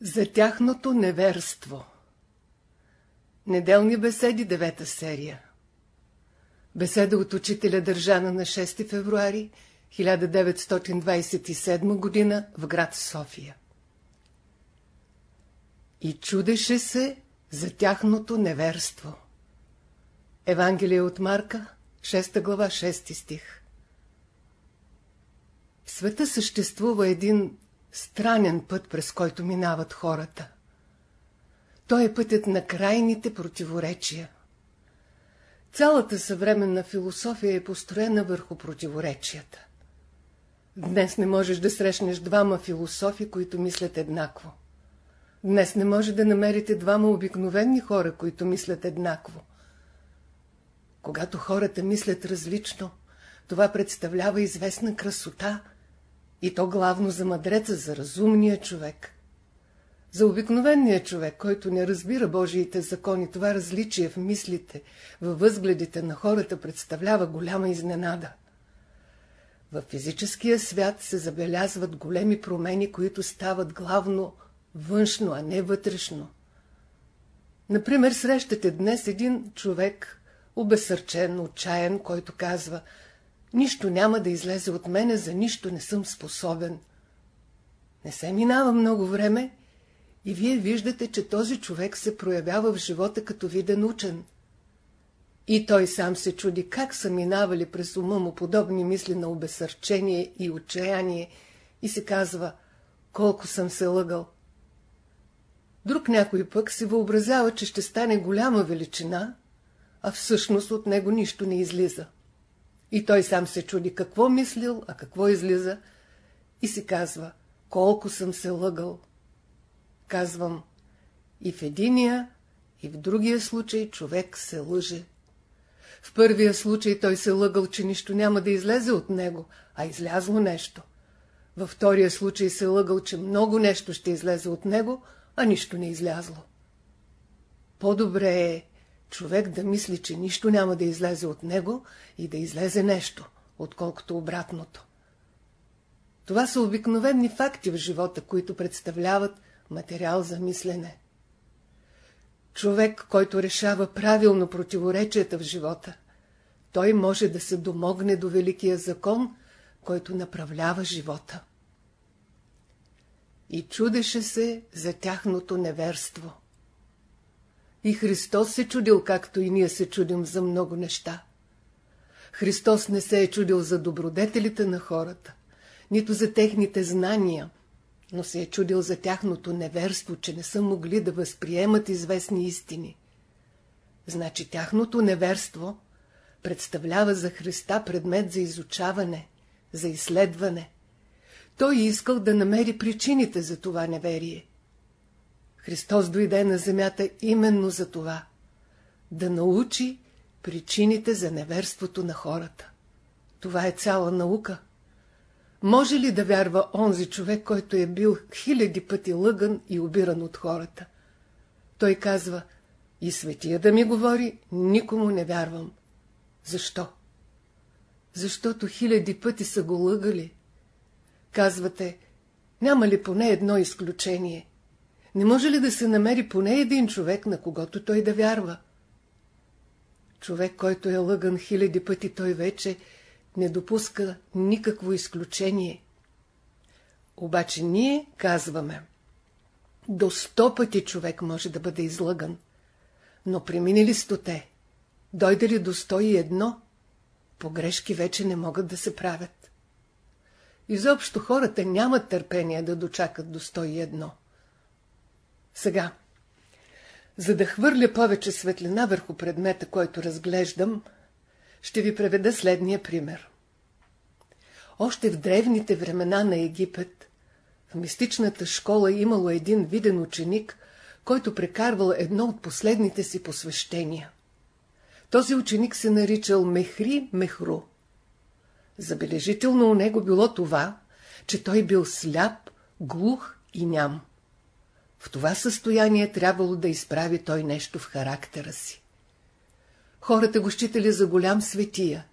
За тяхното неверство Неделни беседи, девета серия Беседа от учителя държана на 6 февруари 1927 г. в град София. И чудеше се за тяхното неверство. Евангелие от Марка, 6 глава, 6 стих В света съществува един странен път, през който минават хората. Той е пътят на крайните противоречия. Цялата съвременна философия е построена върху противоречията. Днес не можеш да срещнеш двама философи, които мислят еднакво. Днес не може да намерите двама обикновени хора, които мислят еднакво. Когато хората мислят различно, това представлява известна красота – и то главно за мъдреца, за разумния човек. За обикновения човек, който не разбира Божиите закони, това различие в мислите, във възгледите на хората представлява голяма изненада. В физическия свят се забелязват големи промени, които стават главно външно, а не вътрешно. Например, срещате днес един човек, обесърчен, отчаян, който казва – Нищо няма да излезе от мене, за нищо не съм способен. Не се минава много време и вие виждате, че този човек се проявява в живота като виден учен. И той сам се чуди как са минавали през ума му подобни мисли на обесърчение и отчаяние и се казва, колко съм се лъгал. Друг някой пък си въобразява, че ще стане голяма величина, а всъщност от него нищо не излиза. И той сам се чуди какво мислил, а какво излиза и си казва, колко съм се лъгал. Казвам, и в единия, и в другия случай човек се лъже. В първия случай той се лъгал, че нищо няма да излезе от него, а излязло нещо. Във втория случай се лъгал, че много нещо ще излезе от него, а нищо не излязло. По-добре е човек да мисли, че нищо няма да излезе от него и да излезе нещо, отколкото обратното. Това са обикновени факти в живота, които представляват материал за мислене. Човек, който решава правилно противоречията в живота, той може да се домогне до великия закон, който направлява живота. И чудеше се за тяхното неверство. И Христос се чудил, както и ние се чудим за много неща. Христос не се е чудил за добродетелите на хората, нито за техните знания, но се е чудил за тяхното неверство, че не са могли да възприемат известни истини. Значи тяхното неверство представлява за Христа предмет за изучаване, за изследване. Той искал да намери причините за това неверие. Христос дойде на земята именно за това – да научи причините за неверството на хората. Това е цяла наука. Може ли да вярва онзи човек, който е бил хиляди пъти лъган и обиран от хората? Той казва, и светия да ми говори, никому не вярвам. Защо? Защото хиляди пъти са го лъгали. Казвате, няма ли поне едно изключение? Не може ли да се намери поне един човек, на когото той да вярва? Човек, който е лъган хиляди пъти, той вече не допуска никакво изключение. Обаче ние казваме, до сто пъти човек може да бъде излъган, но преминали стоте, дойде ли до сто и едно, погрешки вече не могат да се правят. Изобщо хората нямат търпение да дочакат до сто и едно. Сега, за да хвърля повече светлина върху предмета, който разглеждам, ще ви преведа следния пример. Още в древните времена на Египет, в мистичната школа имало един виден ученик, който прекарвал едно от последните си посвещения. Този ученик се наричал Мехри Мехру. Забележително у него било това, че той бил сляп, глух и ням. В това състояние трябвало да изправи той нещо в характера си. Хората го считали за голям светия.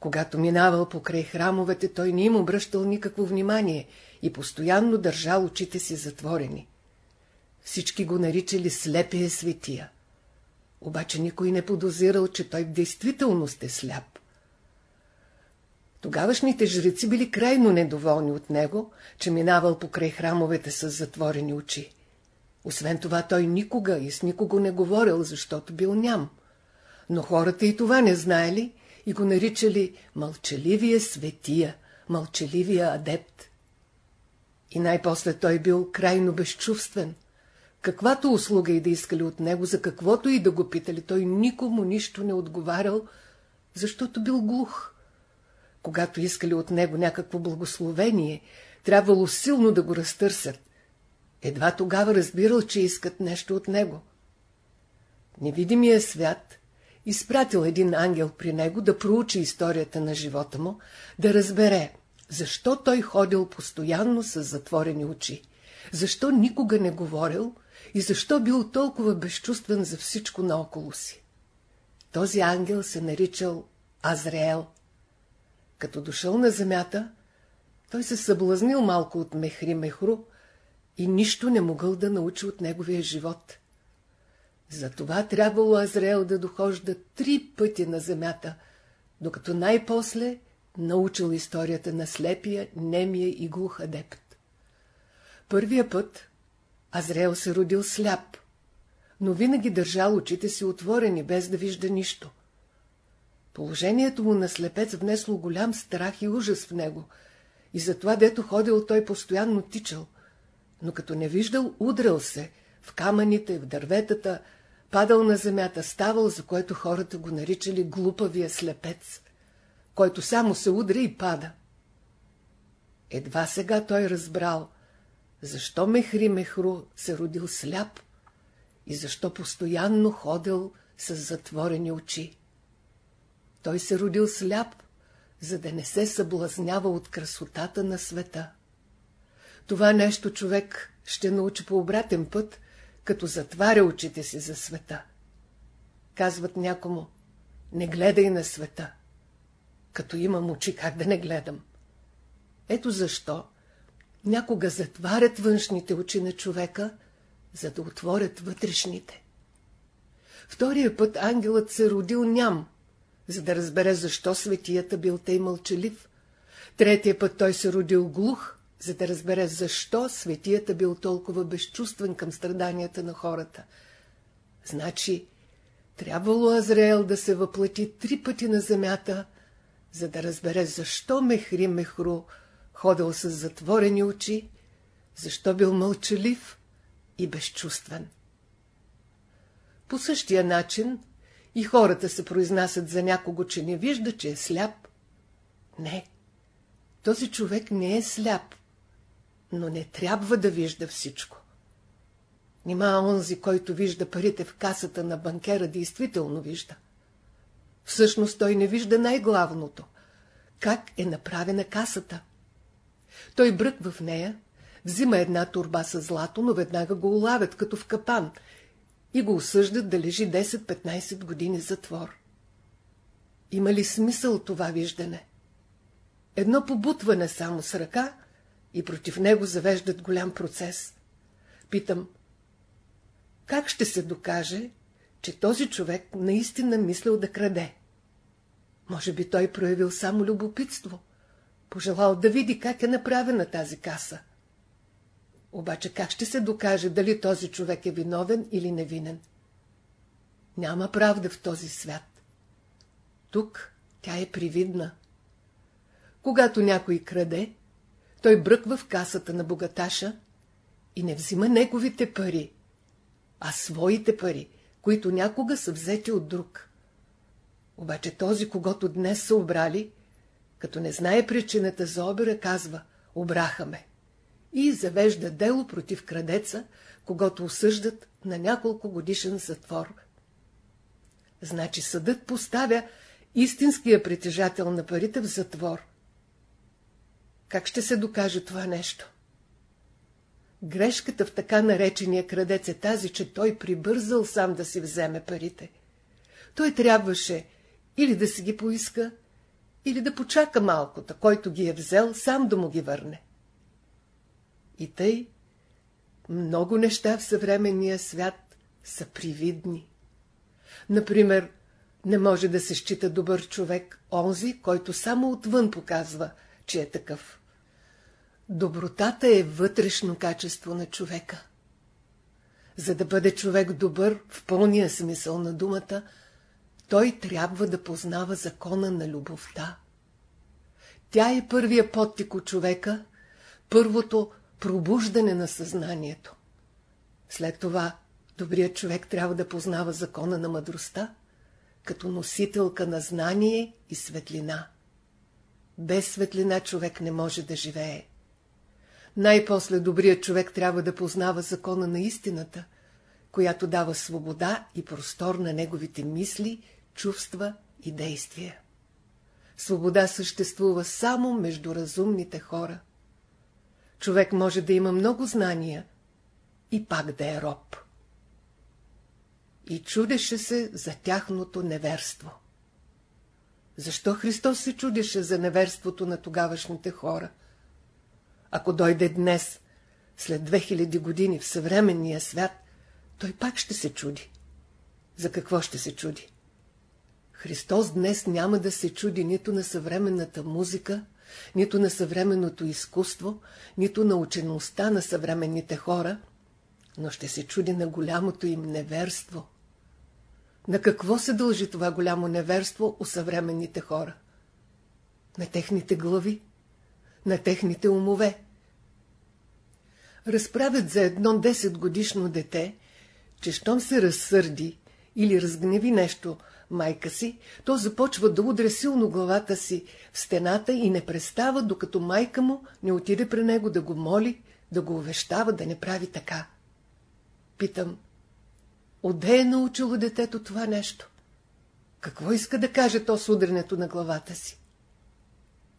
Когато минавал покрай храмовете, той не им обръщал никакво внимание и постоянно държал очите си затворени. Всички го наричали слепия светия. Обаче никой не подозирал, че той в действителност е сляп. Тогавашните жреци били крайно недоволни от него, че минавал покрай храмовете с затворени очи. Освен това той никога и с никого не говорил, защото бил ням. Но хората и това не знаели и го наричали мълчаливия светия, мълчаливия адепт. И най-после той бил крайно безчувствен. Каквато услуга и да искали от него, за каквото и да го питали, той никому нищо не отговарял, защото бил глух. Когато искали от него някакво благословение, трябвало силно да го разтърсят. Едва тогава разбирал, че искат нещо от него. Невидимия свят изпратил един ангел при него да проучи историята на живота му, да разбере, защо той ходил постоянно с затворени очи, защо никога не говорил и защо бил толкова безчувствен за всичко наоколо си. Този ангел се наричал Азраел. Като дошъл на земята, той се съблазнил малко от Мехри Мехру и нищо не могъл да научи от неговия живот. Затова трябвало Азраел да дохожда три пъти на земята, докато най-после научил историята на слепия, немия и глух адепт. Първия път Азраел се родил сляп, но винаги държал очите си отворени, без да вижда нищо. Положението му на слепец внесло голям страх и ужас в него, и затова, дето ходил, той постоянно тичал, но като не виждал, удрал се в камъните, в дърветата, падал на земята, ставал, за което хората го наричали глупавия слепец, който само се удря и пада. Едва сега той разбрал, защо Мехри Мехру се родил сляп и защо постоянно ходил с затворени очи. Той се родил сляп, за да не се съблазнява от красотата на света. Това нещо човек ще научи по обратен път, като затваря очите си за света. Казват някому, не гледай на света. Като имам очи, как да не гледам? Ето защо някога затварят външните очи на човека, за да отворят вътрешните. Втория път ангелът се родил ням, за да разбере защо светията бил тъй мълчалив. Третия път той се родил глух, за да разбере защо светията бил толкова безчувствен към страданията на хората. Значи, трябвало Азраел да се въплати три пъти на земята, за да разбере защо Мехри Мехру ходил с затворени очи, защо бил мълчалив и безчувствен. По същия начин и хората се произнасят за някого, че не вижда, че е сляп. Не, този човек не е сляп, но не трябва да вижда всичко. Нима онзи, който вижда парите в касата на банкера, действително вижда. Всъщност той не вижда най-главното. Как е направена касата? Той бръква в нея, взима една турба с злато, но веднага го улавят като в капан и го осъждат да лежи 10-15 години затвор. Има ли смисъл това виждане? Едно побутване само с ръка и против него завеждат голям процес. Питам, как ще се докаже, че този човек наистина мислил да краде? Може би той проявил само любопитство, пожелал да види как е направена тази каса. Обаче как ще се докаже дали този човек е виновен или невинен? Няма правда в този свят. Тук тя е привидна. Когато някой краде, той бръква в касата на богаташа и не взима неговите пари, а своите пари, които някога са взети от друг. Обаче този, когато днес са обрали, като не знае причината за обира, казва «Обрахаме» и завежда дело против крадеца, когато осъждат на няколко годишен затвор. Значи съдът поставя истинския притежател на парите в затвор. Как ще се докаже това нещо? Грешката в така наречения крадец е тази, че той прибързал сам да си вземе парите. Той трябваше или да си ги поиска, или да почака малкото, който ги е взел, сам да му ги върне. И тъй, много неща в съвременния свят са привидни. Например, не може да се счита добър човек онзи, който само отвън показва, че е такъв. Добротата е вътрешно качество на човека. За да бъде човек добър в пълния смисъл на думата, той трябва да познава закона на любовта. Тя е първия подтик от човека, първото пробуждане на съзнанието. След това добрият човек трябва да познава закона на мъдростта, като носителка на знание и светлина. Без светлина човек не може да живее. Най-после добрият човек трябва да познава закона на истината, която дава свобода и простор на неговите мисли, чувства и действия. Свобода съществува само между разумните хора. Човек може да има много знания и пак да е роб. И чудеше се за тяхното неверство. Защо Христос се чудеше за неверството на тогавашните хора? Ако дойде днес, след 2000 години в съвременния свят, той пак ще се чуди. За какво ще се чуди? Христос днес няма да се чуди нито на съвременната музика, нито на съвременното изкуство, нито на учеността на съвременните хора, но ще се чуди на голямото им неверство. На какво се дължи това голямо неверство у съвременните хора? На техните глави, на техните умове. Разправят за едно 10 годишно дете, че щом се разсърди или разгневи нещо майка си, то започва да удря силно главата си в стената и не престава, докато майка му не отиде при него да го моли, да го увещава да не прави така. Питам, отде е научило детето това нещо? Какво иска да каже то с удренето на главата си?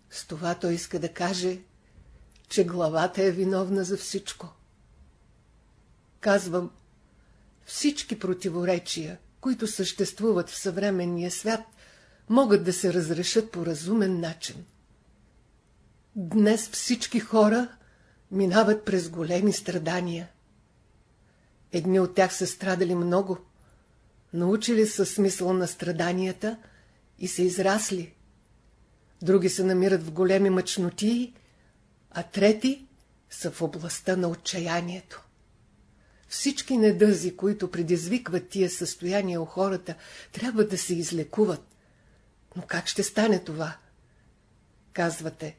С това той иска да каже, че главата е виновна за всичко. Казвам, всички противоречия, които съществуват в съвременния свят, могат да се разрешат по разумен начин. Днес всички хора минават през големи страдания. Едни от тях са страдали много, научили са смисъл на страданията и са израсли. Други се намират в големи мъчноти, а трети са в областта на отчаянието. Всички недъзи, които предизвикват тия състояния у хората, трябва да се излекуват. Но как ще стане това? Казвате,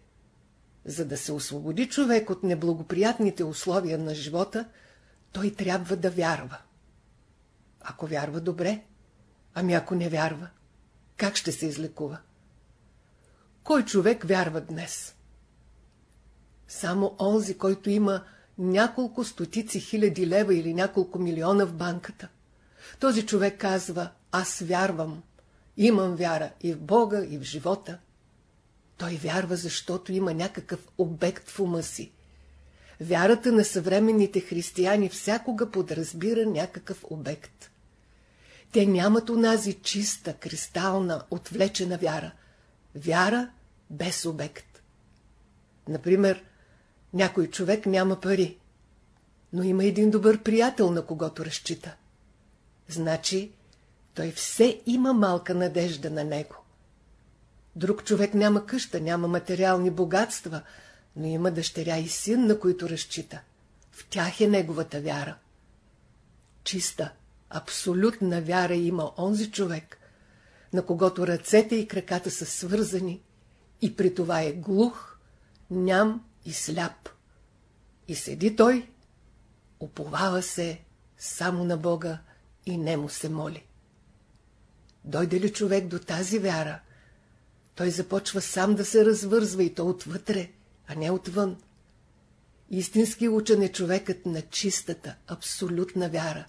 за да се освободи човек от неблагоприятните условия на живота, той трябва да вярва. Ако вярва добре, ами ако не вярва, как ще се излекува? Кой човек вярва днес? Само онзи, който има няколко стотици хиляди лева или няколко милиона в банката. Този човек казва, аз вярвам, имам вяра и в Бога, и в живота. Той вярва, защото има някакъв обект в ума си. Вярата на съвременните християни всякога подразбира някакъв обект. Те нямат унази чиста, кристална, отвлечена вяра. Вяра без обект. Например, някой човек няма пари, но има един добър приятел, на когото разчита. Значи, той все има малка надежда на него. Друг човек няма къща, няма материални богатства, но има дъщеря и син, на които разчита. В тях е неговата вяра. Чиста, абсолютна вяра има онзи човек, на когото ръцете и краката са свързани и при това е глух, ням и сляп. И седи той, уповава се само на Бога и не му се моли. Дойде ли човек до тази вяра, той започва сам да се развързва и то отвътре, а не отвън. Истински учен е човекът на чистата, абсолютна вяра,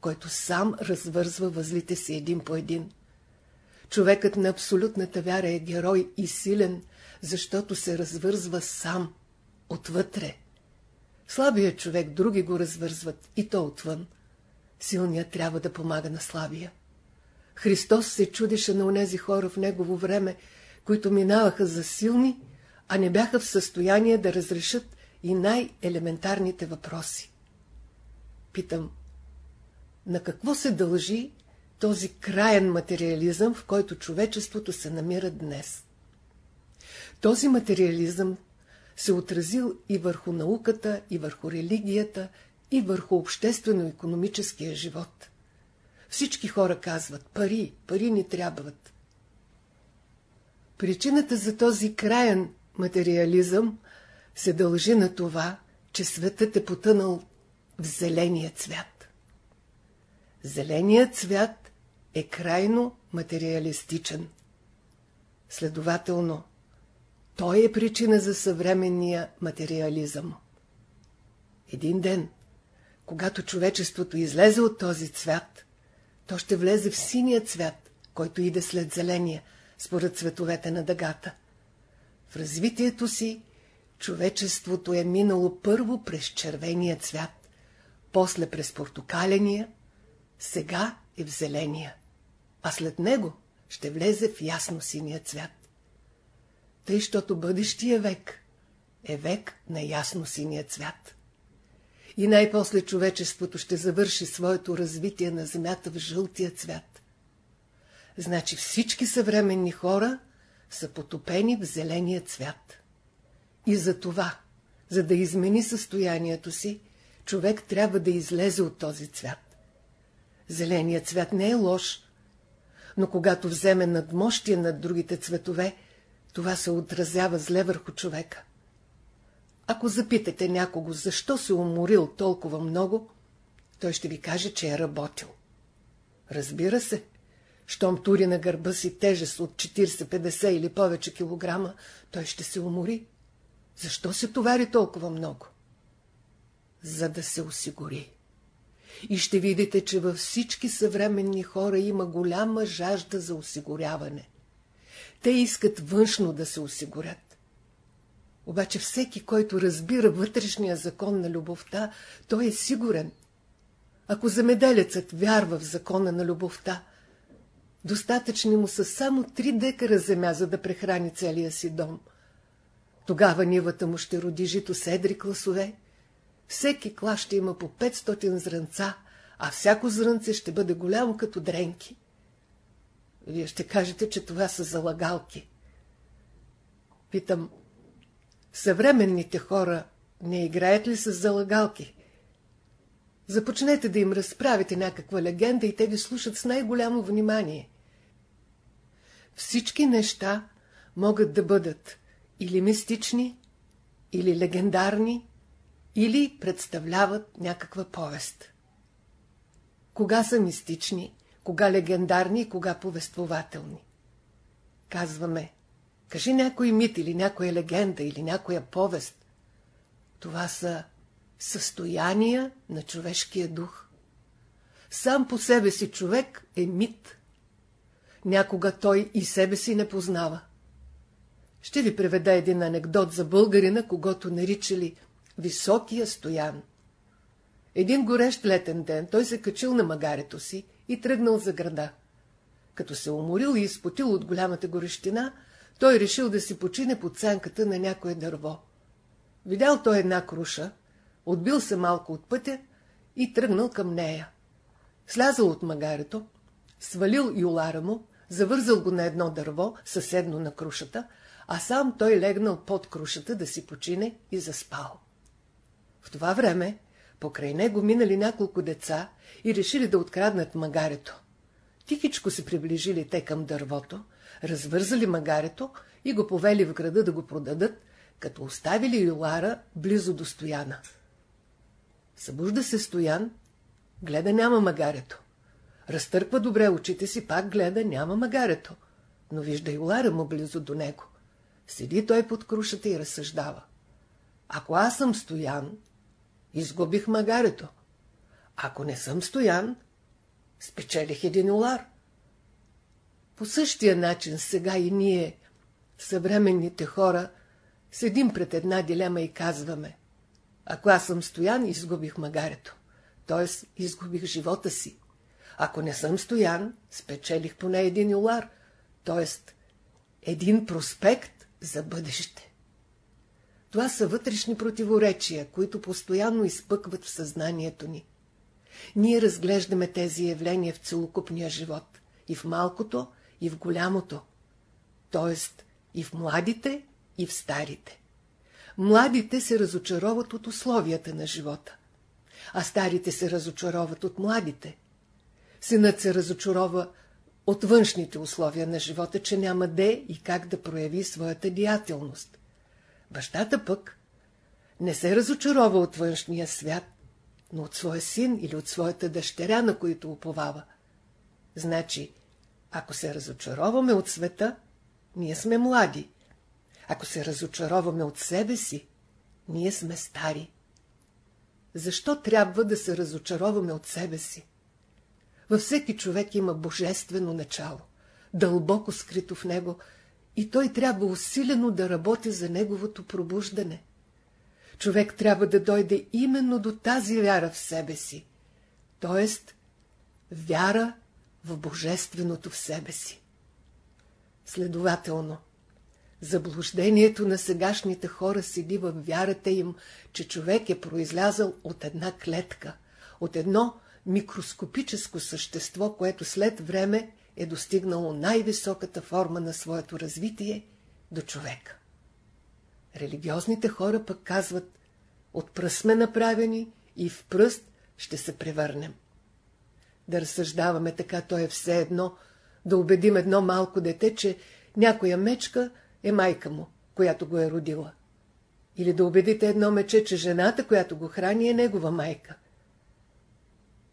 който сам развързва възлите си един по един. Човекът на абсолютната вяра е герой и силен, защото се развързва сам, отвътре. Слабият човек други го развързват и то отвън. Силният трябва да помага на слабия. Христос се чудеше на онези хора в негово време, които минаваха за силни, а не бяха в състояние да разрешат и най-елементарните въпроси. Питам, на какво се дължи този краен материализъм, в който човечеството се намира днес? Този материализъм се отразил и върху науката, и върху религията, и върху обществено-економическия живот. Всички хора казват, пари, пари ни трябват. Причината за този краен материализъм се дължи на това, че светът е потънал в зеления цвят. Зеленият цвят е крайно материалистичен. Следователно, той е причина за съвременния материализъм. Един ден, когато човечеството излезе от този цвят, то ще влезе в синия цвят, който иде след зеления, според цветовете на дъгата. В развитието си човечеството е минало първо през червения цвят, после през портокаления, сега е в зеления, а след него ще влезе в ясно синия цвят. Тъй, щото бъдещия век е век на ясно синия цвят. И най-после човечеството ще завърши своето развитие на земята в жълтия цвят. Значи всички съвременни хора са потопени в зеления цвят. И за това, за да измени състоянието си, човек трябва да излезе от този цвят. Зеленият цвят не е лош, но когато вземе надмощие над другите цветове, това се отразява зле върху човека. Ако запитате някого, защо се уморил толкова много, той ще ви каже, че е работил. Разбира се, щом тури на гърба си тежест от 40-50 или повече килограма, той ще се умори. Защо се товари толкова много? За да се осигури. И ще видите, че във всички съвременни хора има голяма жажда за осигуряване. Те искат външно да се осигурят. Обаче всеки, който разбира вътрешния закон на любовта, той е сигурен. Ако замеделецът вярва в закона на любовта, достатъчни му са само три декара земя, за да прехрани целия си дом. Тогава нивата му ще роди жито седри класове, всеки клас ще има по 500 зранца, а всяко зрънце ще бъде голямо като дренки. Вие ще кажете, че това са залагалки. Питам, съвременните хора не играят ли с залагалки? Започнете да им разправите някаква легенда и те ви слушат с най-голямо внимание. Всички неща могат да бъдат или мистични, или легендарни, или представляват някаква повест. Кога са мистични, кога легендарни и кога повествователни. Казваме, кажи някой мит или някоя легенда или някоя повест. Това са състояния на човешкия дух. Сам по себе си човек е мит. Някога той и себе си не познава. Ще ви преведа един анекдот за българина, когато наричали Високия стоян. Един горещ летен ден той се качил на магарето си и тръгнал за града. Като се уморил и изпотил от голямата горещина, той решил да си почине под сянката на някое дърво. Видял той една круша, отбил се малко от пътя и тръгнал към нея. Слязал от магарето, свалил юлара му, завързал го на едно дърво, съседно на крушата, а сам той легнал под крушата да си почине и заспал. В това време покрай него минали няколко деца и решили да откраднат магарето. Тихичко се приближили те към дървото, развързали магарето и го повели в града да го продадат, като оставили Юлара близо до Стояна. Събужда се Стоян, гледа няма магарето. Разтърква добре очите си, пак гледа няма магарето, но вижда Юлара му близо до него. Седи той под крушата и разсъждава. Ако аз съм Стоян, изгубих магарето. Ако не съм стоян, спечелих един улар. По същия начин сега и ние, съвременните хора, седим пред една дилема и казваме Ако аз съм стоян, изгубих магарето, т.е. изгубих живота си. Ако не съм стоян, спечелих поне един улар, т.е. един проспект за бъдеще. Това са вътрешни противоречия, които постоянно изпъкват в съзнанието ни. Ние разглеждаме тези явления в целокупния живот, и в малкото, и в голямото, т.е. и в младите, и в старите. Младите се разочароват от условията на живота, а старите се разочароват от младите. Синът се разочарова от външните условия на живота, че няма де и как да прояви своята деятелност. Бащата пък не се разочарова от външния свят, но от своя син или от своята дъщеря, на които уповава. Значи, ако се разочароваме от света, ние сме млади. Ако се разочароваме от себе си, ние сме стари. Защо трябва да се разочароваме от себе си? Във всеки човек има божествено начало, дълбоко скрито в него, и той трябва усилено да работи за неговото пробуждане. Човек трябва да дойде именно до тази вяра в себе си, т.е. вяра в божественото в себе си. Следователно, заблуждението на сегашните хора седи в вярата им, че човек е произлязал от една клетка, от едно микроскопическо същество, което след време е достигнало най-високата форма на своето развитие до човека. Религиозните хора пък казват, от пръст сме направени и в пръст ще се превърнем. Да разсъждаваме така, то е все едно, да убедим едно малко дете, че някоя мечка е майка му, която го е родила. Или да убедите едно мече, че жената, която го храни, е негова майка.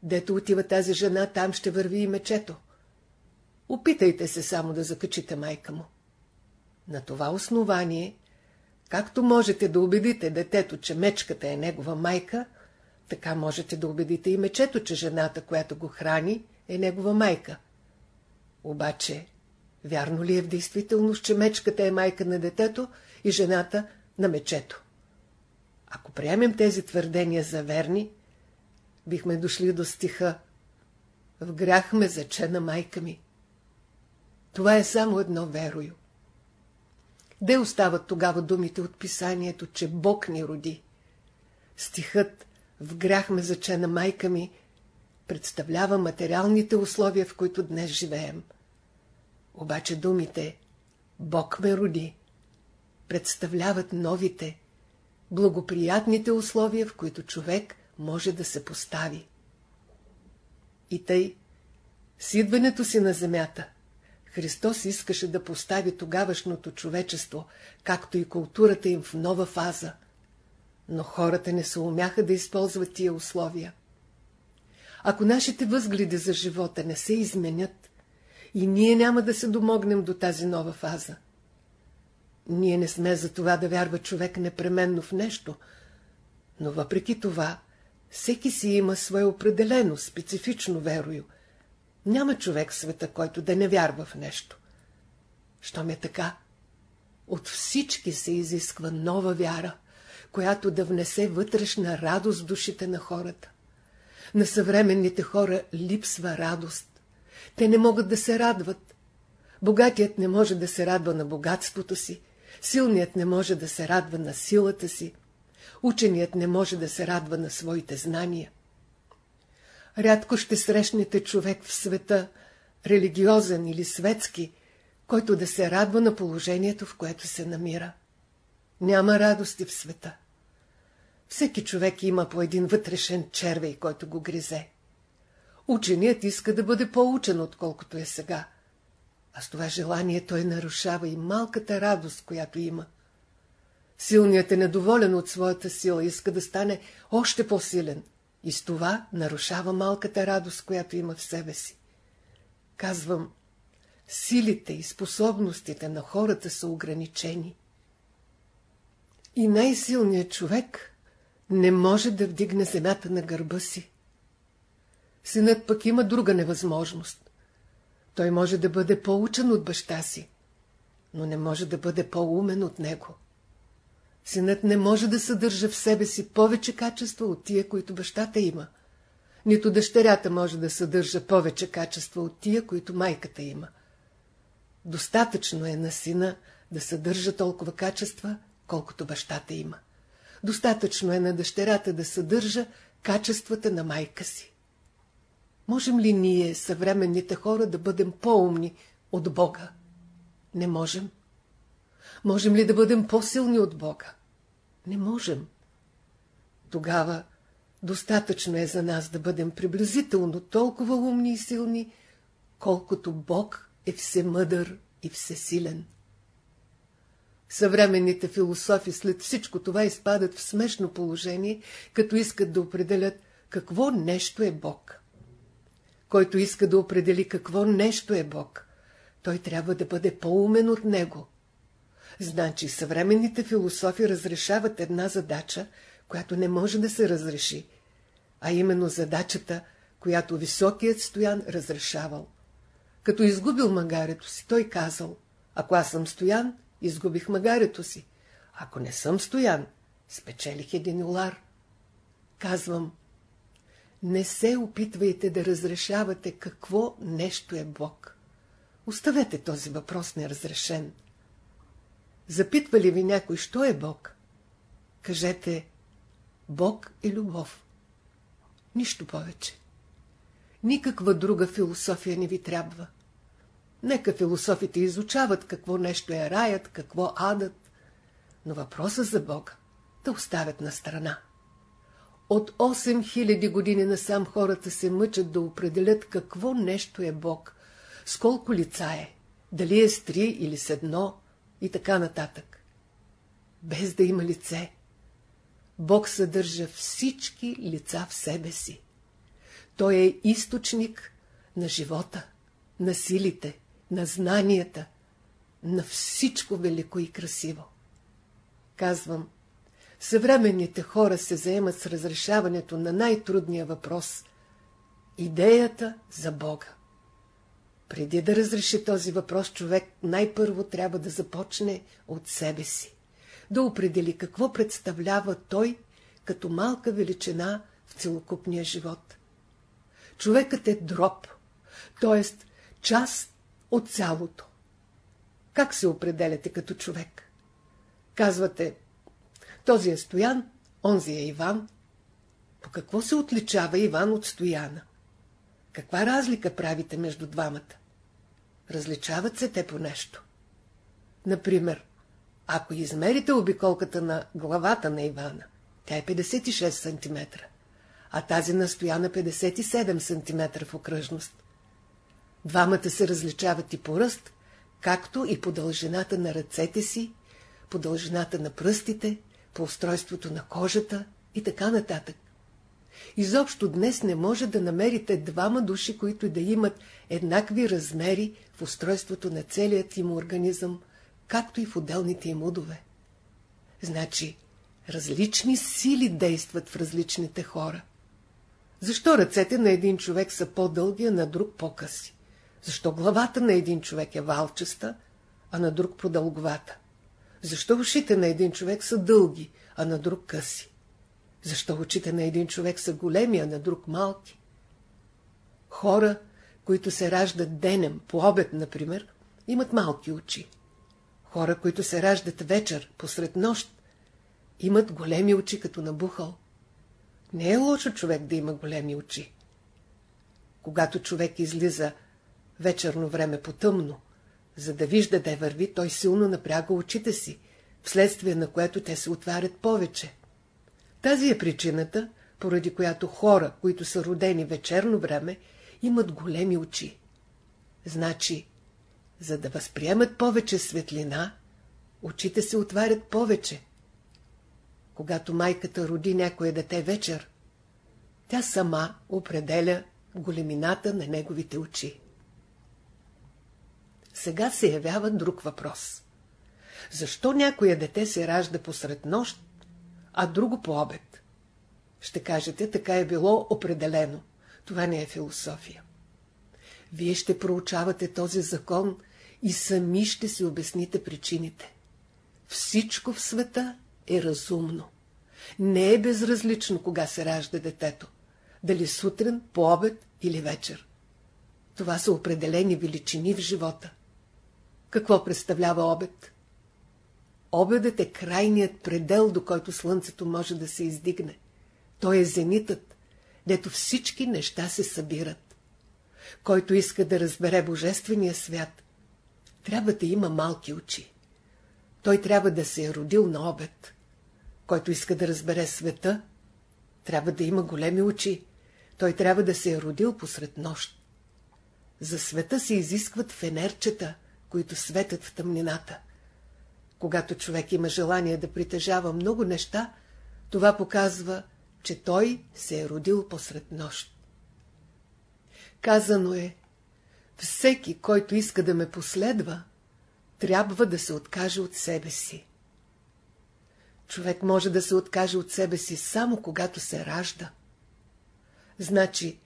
Дето отива тази жена, там ще върви и мечето. Опитайте се само да закачите майка му. На това основание, както можете да убедите детето, че мечката е негова майка, така можете да убедите и мечето, че жената, която го храни, е негова майка. Обаче, вярно ли е в действителност, че мечката е майка на детето и жената на мечето? Ако приемем тези твърдения за верни, бихме дошли до стиха В грях ме зачена майка ми. Това е само едно верою. Де остават тогава думите от писанието, че Бог ни роди? Стихът в грях ме зачена майка ми представлява материалните условия, в които днес живеем. Обаче думите Бог ме роди представляват новите, благоприятните условия, в които човек може да се постави. И тъй, с идването си на земята, Христос искаше да постави тогавашното човечество, както и културата им в нова фаза. Но хората не се умяха да използват тия условия. Ако нашите възгледи за живота не се изменят, и ние няма да се домогнем до тази нова фаза. Ние не сме за това да вярва човек непременно в нещо, но въпреки това, всеки си има свое определено, специфично верою. Няма човек в света, който да не вярва в нещо. Щом е така, от всички се изисква нова вяра, която да внесе вътрешна радост в душите на хората. На съвременните хора липсва радост. Те не могат да се радват. Богатият не може да се радва на богатството си, силният не може да се радва на силата си, ученият не може да се радва на своите знания. Рядко ще срещнете човек в света, религиозен или светски, който да се радва на положението, в което се намира. Няма радости в света. Всеки човек има по един вътрешен червей, който го гризе. Ученият иска да бъде по-учен, отколкото е сега. А с това желание той нарушава и малката радост, която има. Силният е недоволен от своята сила, иска да стане още по-силен. И с това нарушава малката радост, която има в себе си. Казвам, силите и способностите на хората са ограничени. И най-силният човек не може да вдигне земята на гърба си. Синът пък има друга невъзможност. Той може да бъде по-учен от баща си, но не може да бъде по-умен от него. Синът не може да съдържа в себе си повече качества от тия, които бащата има. Нито дъщерята може да съдържа повече качества от тия, които майката има. Достатъчно е на сина да съдържа толкова качества, колкото бащата има. Достатъчно е на дъщерята да съдържа качествата на майка си. Можем ли ние, съвременните хора, да бъдем по-умни от Бога? Не можем. Можем ли да бъдем по-силни от Бога? Не можем. Тогава достатъчно е за нас да бъдем приблизително толкова умни и силни, колкото Бог е всемъдър и всесилен. Съвременните философи след всичко това изпадат в смешно положение, като искат да определят какво нещо е Бог. Който иска да определи какво нещо е Бог, той трябва да бъде по-умен от него. Значи съвременните философи разрешават една задача, която не може да се разреши, а именно задачата, която високият стоян разрешавал. Като изгубил магарето си, той казал, ако аз съм стоян, изгубих магарето си. Ако не съм стоян, спечелих един улар. Казвам, не се опитвайте да разрешавате какво нещо е Бог. Оставете този въпрос неразрешен. Запитва ли ви някой, що е Бог? Кажете, Бог е любов. Нищо повече. Никаква друга философия не ви трябва. Нека философите изучават какво нещо е раят, какво адът, но въпроса за Бога да оставят на страна. От 8000 години насам хората се мъчат да определят какво нещо е Бог, с колко лица е, дали е с три или с едно и така нататък. Без да има лице, Бог съдържа всички лица в себе си. Той е източник на живота, на силите, на знанията, на всичко велико и красиво. Казвам, съвременните хора се заемат с разрешаването на най-трудния въпрос – идеята за Бога. Преди да разреши този въпрос, човек най-първо трябва да започне от себе си, да определи какво представлява той като малка величина в целокупния живот. Човекът е дроб, т.е. част от цялото. Как се определяте като човек? Казвате, този е Стоян, онзи е Иван. По какво се отличава Иван от Стояна? Каква разлика правите между двамата? Различават се те по нещо. Например, ако измерите обиколката на главата на Ивана, тя е 56 см, а тази на Стояна 57 см в окръжност. Двамата се различават и по ръст, както и по дължината на ръцете си, по дължината на пръстите, по устройството на кожата и така нататък. Изобщо днес не може да намерите двама души, които да имат еднакви размери в устройството на целият им организъм, както и в отделните им удове. Значи, различни сили действат в различните хора. Защо ръцете на един човек са по-дълги, а на друг по-къси? Защо главата на един човек е валчеста, а на друг продълговата? Защо ушите на един човек са дълги, а на друг къси? Защо очите на един човек са големи, а на друг малки? Хора, които се раждат денем, по обед, например, имат малки очи. Хора, които се раждат вечер, посред нощ, имат големи очи, като набухал. Не е лошо човек да има големи очи. Когато човек излиза вечерно време потъмно, за да вижда да върви, той силно напряга очите си, вследствие на което те се отварят повече. Тази е причината, поради която хора, които са родени вечерно време, имат големи очи. Значи, за да възприемат повече светлина, очите се отварят повече. Когато майката роди някое дете вечер, тя сама определя големината на неговите очи. Сега се явява друг въпрос. Защо някоя дете се ражда посред нощ, а друго по обед? Ще кажете, така е било определено. Това не е философия. Вие ще проучавате този закон и сами ще си обясните причините. Всичко в света е разумно. Не е безразлично кога се ражда детето. Дали сутрин, по обед или вечер. Това са определени величини в живота. Какво представлява обед? Обедът е крайният предел, до който слънцето може да се издигне. Той е зенитът, дето всички неща се събират. който иска да разбере Божествения свят, трябва да има малки очи. Той трябва да се е родил на обед. Който иска да разбере света, трябва да има големи очи. Той трябва да се е родил посред нощ. За света се изискват фенерчета, които светят в тъмнината. Когато човек има желание да притежава много неща, това показва, че той се е родил посред нощ. Казано е, всеки, който иска да ме последва, трябва да се откаже от себе си. Човек може да се откаже от себе си само когато се ражда. Значи,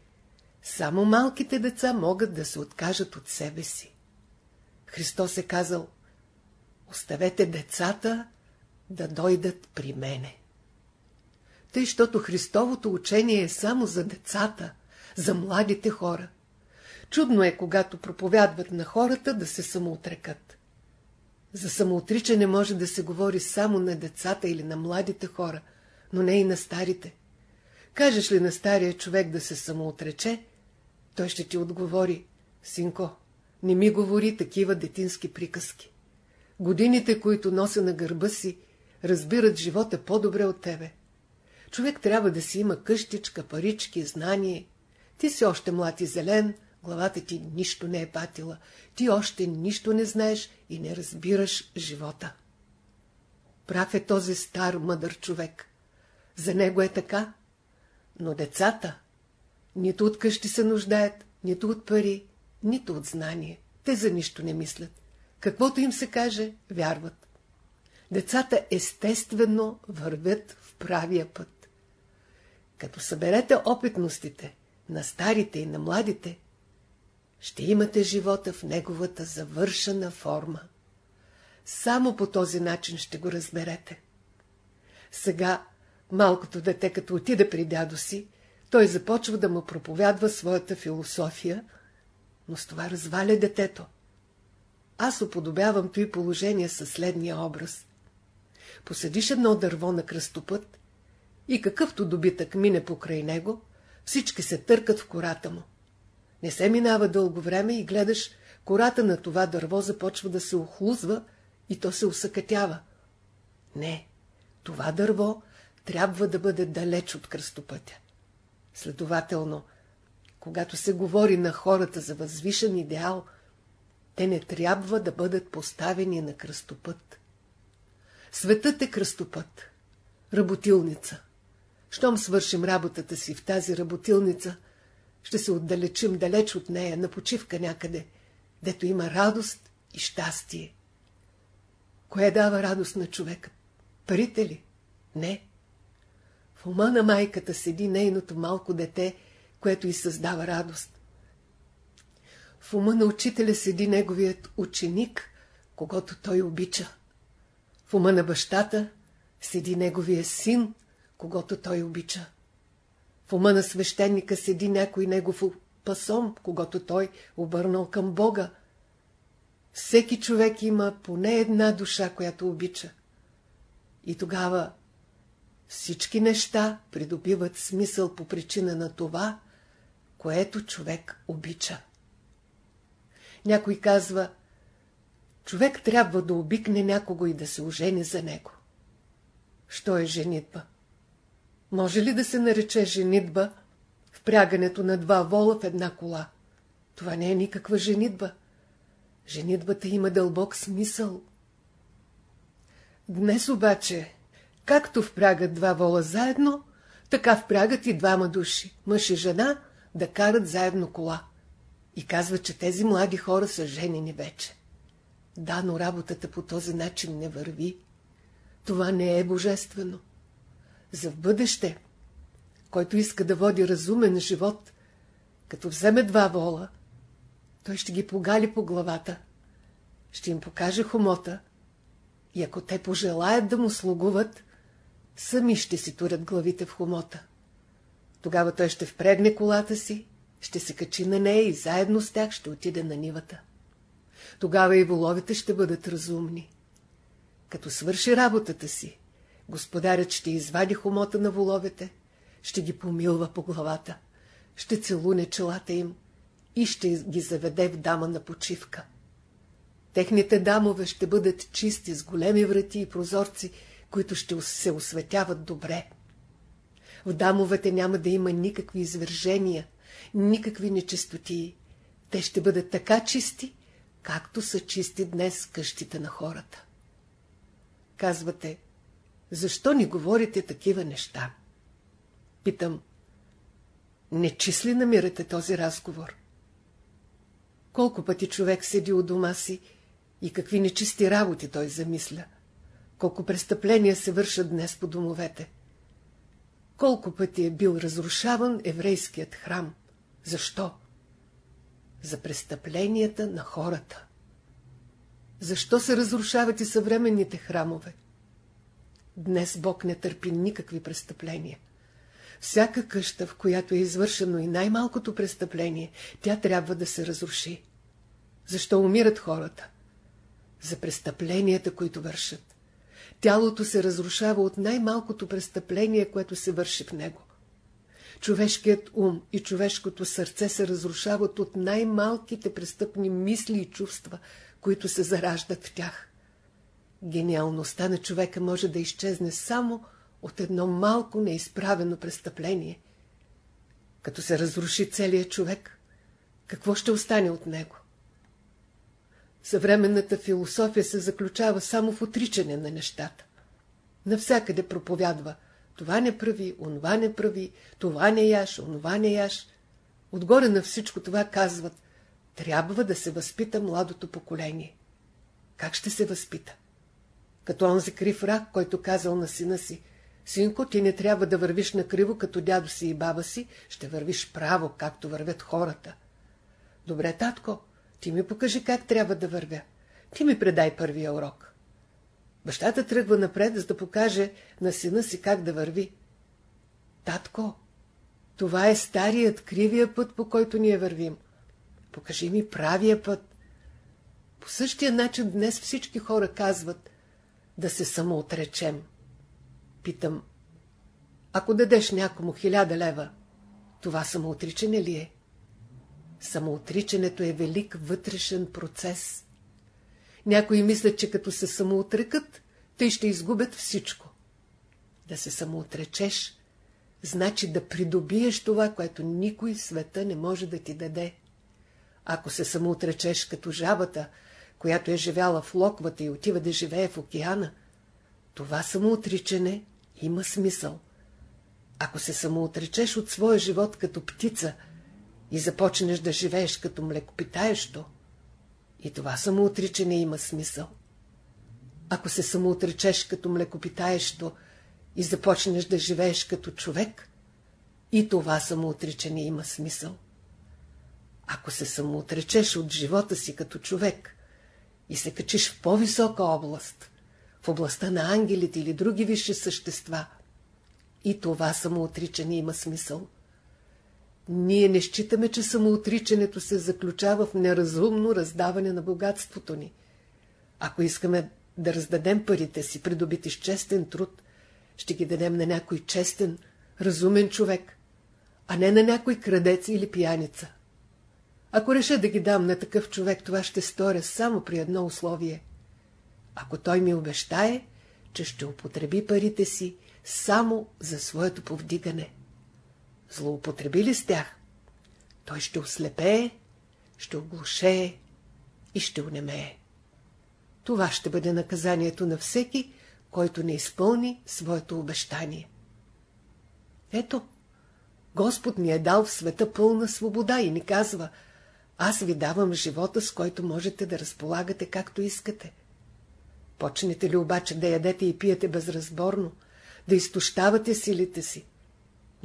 само малките деца могат да се откажат от себе си. Христос е казал, оставете децата да дойдат при мене. Тъй, щото Христовото учение е само за децата, за младите хора. Чудно е, когато проповядват на хората да се самоотрекат. За самоотричане може да се говори само на децата или на младите хора, но не и на старите. Кажеш ли на стария човек да се самоотрече, той ще ти отговори, синко, не ми говори такива детински приказки. Годините, които нося на гърба си, разбират живота по-добре от тебе. Човек трябва да си има къщичка, парички, знание. Ти си още млад и зелен, главата ти нищо не е патила, ти още нищо не знаеш и не разбираш живота. Прав е този стар мъдър човек. За него е така. Но децата нито от къщи се нуждаят, нито от пари, нито от знание. Те за нищо не мислят. Каквото им се каже, вярват. Децата естествено вървят в правия път. Като съберете опитностите на старите и на младите, ще имате живота в неговата завършена форма. Само по този начин ще го разберете. Сега малкото дете, като отиде при дядо си, той започва да му проповядва своята философия, но с това разваля детето. Аз уподобявам той положение със следния образ. Посадиш едно дърво на кръстопът и какъвто добитък мине покрай него, всички се търкат в кората му. Не се минава дълго време и гледаш, кората на това дърво започва да се охлузва и то се усъкътява. Не, това дърво трябва да бъде далеч от кръстопътя. Следователно, когато се говори на хората за възвишен идеал, те не трябва да бъдат поставени на кръстопът. Светът е кръстопът, работилница. Щом свършим работата си в тази работилница, ще се отдалечим далеч от нея, на почивка някъде, дето има радост и щастие. Кое дава радост на човека? Парите ли? Не. В ума на майката седи нейното малко дете, което й създава радост. В ума на учителя седи неговият ученик, когато той обича. В ума на бащата седи неговия син, когато той обича. В ума на свещеника седи някой негов пасом, когато той обърнал към Бога. Всеки човек има поне една душа, която обича. И тогава всички неща придобиват смисъл по причина на това, което човек обича. Някой казва, човек трябва да обикне някого и да се ожени за него. Що е женитба? Може ли да се нарече женитба впрягането на два вола в една кола? Това не е никаква женитба. Женитбата има дълбок смисъл. Днес обаче, както впрягат два вола заедно, така впрягат и двама души, мъж и жена, да карат заедно кола. И казва, че тези млади хора са женени вече. Да, но работата по този начин не върви. Това не е божествено. За в бъдеще, който иска да води разумен живот, като вземе два вола, той ще ги погали по главата, ще им покаже хомота и ако те пожелаят да му слугуват, сами ще си турят главите в хомота. Тогава той ще впрегне колата си, ще се качи на нея и заедно с тях ще отиде на нивата. Тогава и воловите ще бъдат разумни. Като свърши работата си, Господарят ще извади хомота на воловете, ще ги помилва по главата, ще целуне челата им и ще ги заведе в дама на почивка. Техните дамове ще бъдат чисти с големи врати и прозорци, които ще се осветяват добре. В дамовете няма да има никакви извържения, никакви нечистотии. Те ще бъдат така чисти, както са чисти днес къщите на хората. Казвате, защо ни говорите такива неща? Питам, не числи намирате този разговор? Колко пъти човек седи у дома си и какви нечисти работи той замисля? Колко престъпления се вършат днес по домовете? Колко пъти е бил разрушаван еврейският храм? Защо? За престъпленията на хората. Защо се разрушават и съвременните храмове? Днес Бог не търпи никакви престъпления. Всяка къща, в която е извършено и най-малкото престъпление, тя трябва да се разруши. Защо умират хората? За престъпленията, които вършат. Тялото се разрушава от най-малкото престъпление, което се върши в него. Човешкият ум и човешкото сърце се разрушават от най-малките престъпни мисли и чувства, които се зараждат в тях. Гениалността на човека може да изчезне само от едно малко неизправено престъпление. Като се разруши целият човек, какво ще остане от него? Съвременната философия се заключава само в отричане на нещата. Навсякъде проповядва това не прави, онова не прави, това не яш, онова не яш. Отгоре на всичко това казват, трябва да се възпита младото поколение. Как ще се възпита? Като онзи крив рак, който казал на сина си, Синко, ти не трябва да вървиш накриво, като дядо си и баба си, ще вървиш право, както вървят хората. Добре, татко, ти ми покажи как трябва да вървя. Ти ми предай първия урок. Бащата тръгва напред, за да покаже на сина си как да върви. Татко, това е старият, кривия път, по който ние вървим. Покажи ми правия път. По същия начин днес всички хора казват да се самоотречем. Питам, ако дадеш някому хиляда лева, това самоотричане ли е? Самоотричането е велик вътрешен процес. Някои мислят, че като се самоотрекат, те ще изгубят всичко. Да се самоотречеш, значи да придобиеш това, което никой в света не може да ти даде. Ако се самоотречеш като жабата, която е живяла в локвата и отива да живее в океана, това самоотричане има смисъл. Ако се самоотречеш от своя живот като птица и започнеш да живееш като млекопитаещо, и това самоотричане има смисъл. Ако се самоотречеш като млекопитаещо и започнеш да живееш като човек, и това самоотричане има смисъл. Ако се самоотречеш от живота си като човек и се качиш в по-висока област, в областта на ангелите или други висши същества, и това самоотричане има смисъл. Ние не считаме, че самоотричането се заключава в неразумно раздаване на богатството ни. Ако искаме да раздадем парите си, придобити с честен труд, ще ги дадем на някой честен, разумен човек, а не на някой крадец или пияница. Ако реша да ги дам на такъв човек, това ще сторя само при едно условие. Ако той ми обещае, че ще употреби парите си само за своето повдигане. Злоупотреби ли с тях? Той ще ослепее, ще оглушее и ще унемее. Това ще бъде наказанието на всеки, който не изпълни своето обещание. Ето, Господ ни е дал в света пълна свобода и ни казва, аз ви давам живота, с който можете да разполагате както искате. Почнете ли обаче да ядете и пиете безразборно, да изтощавате силите си,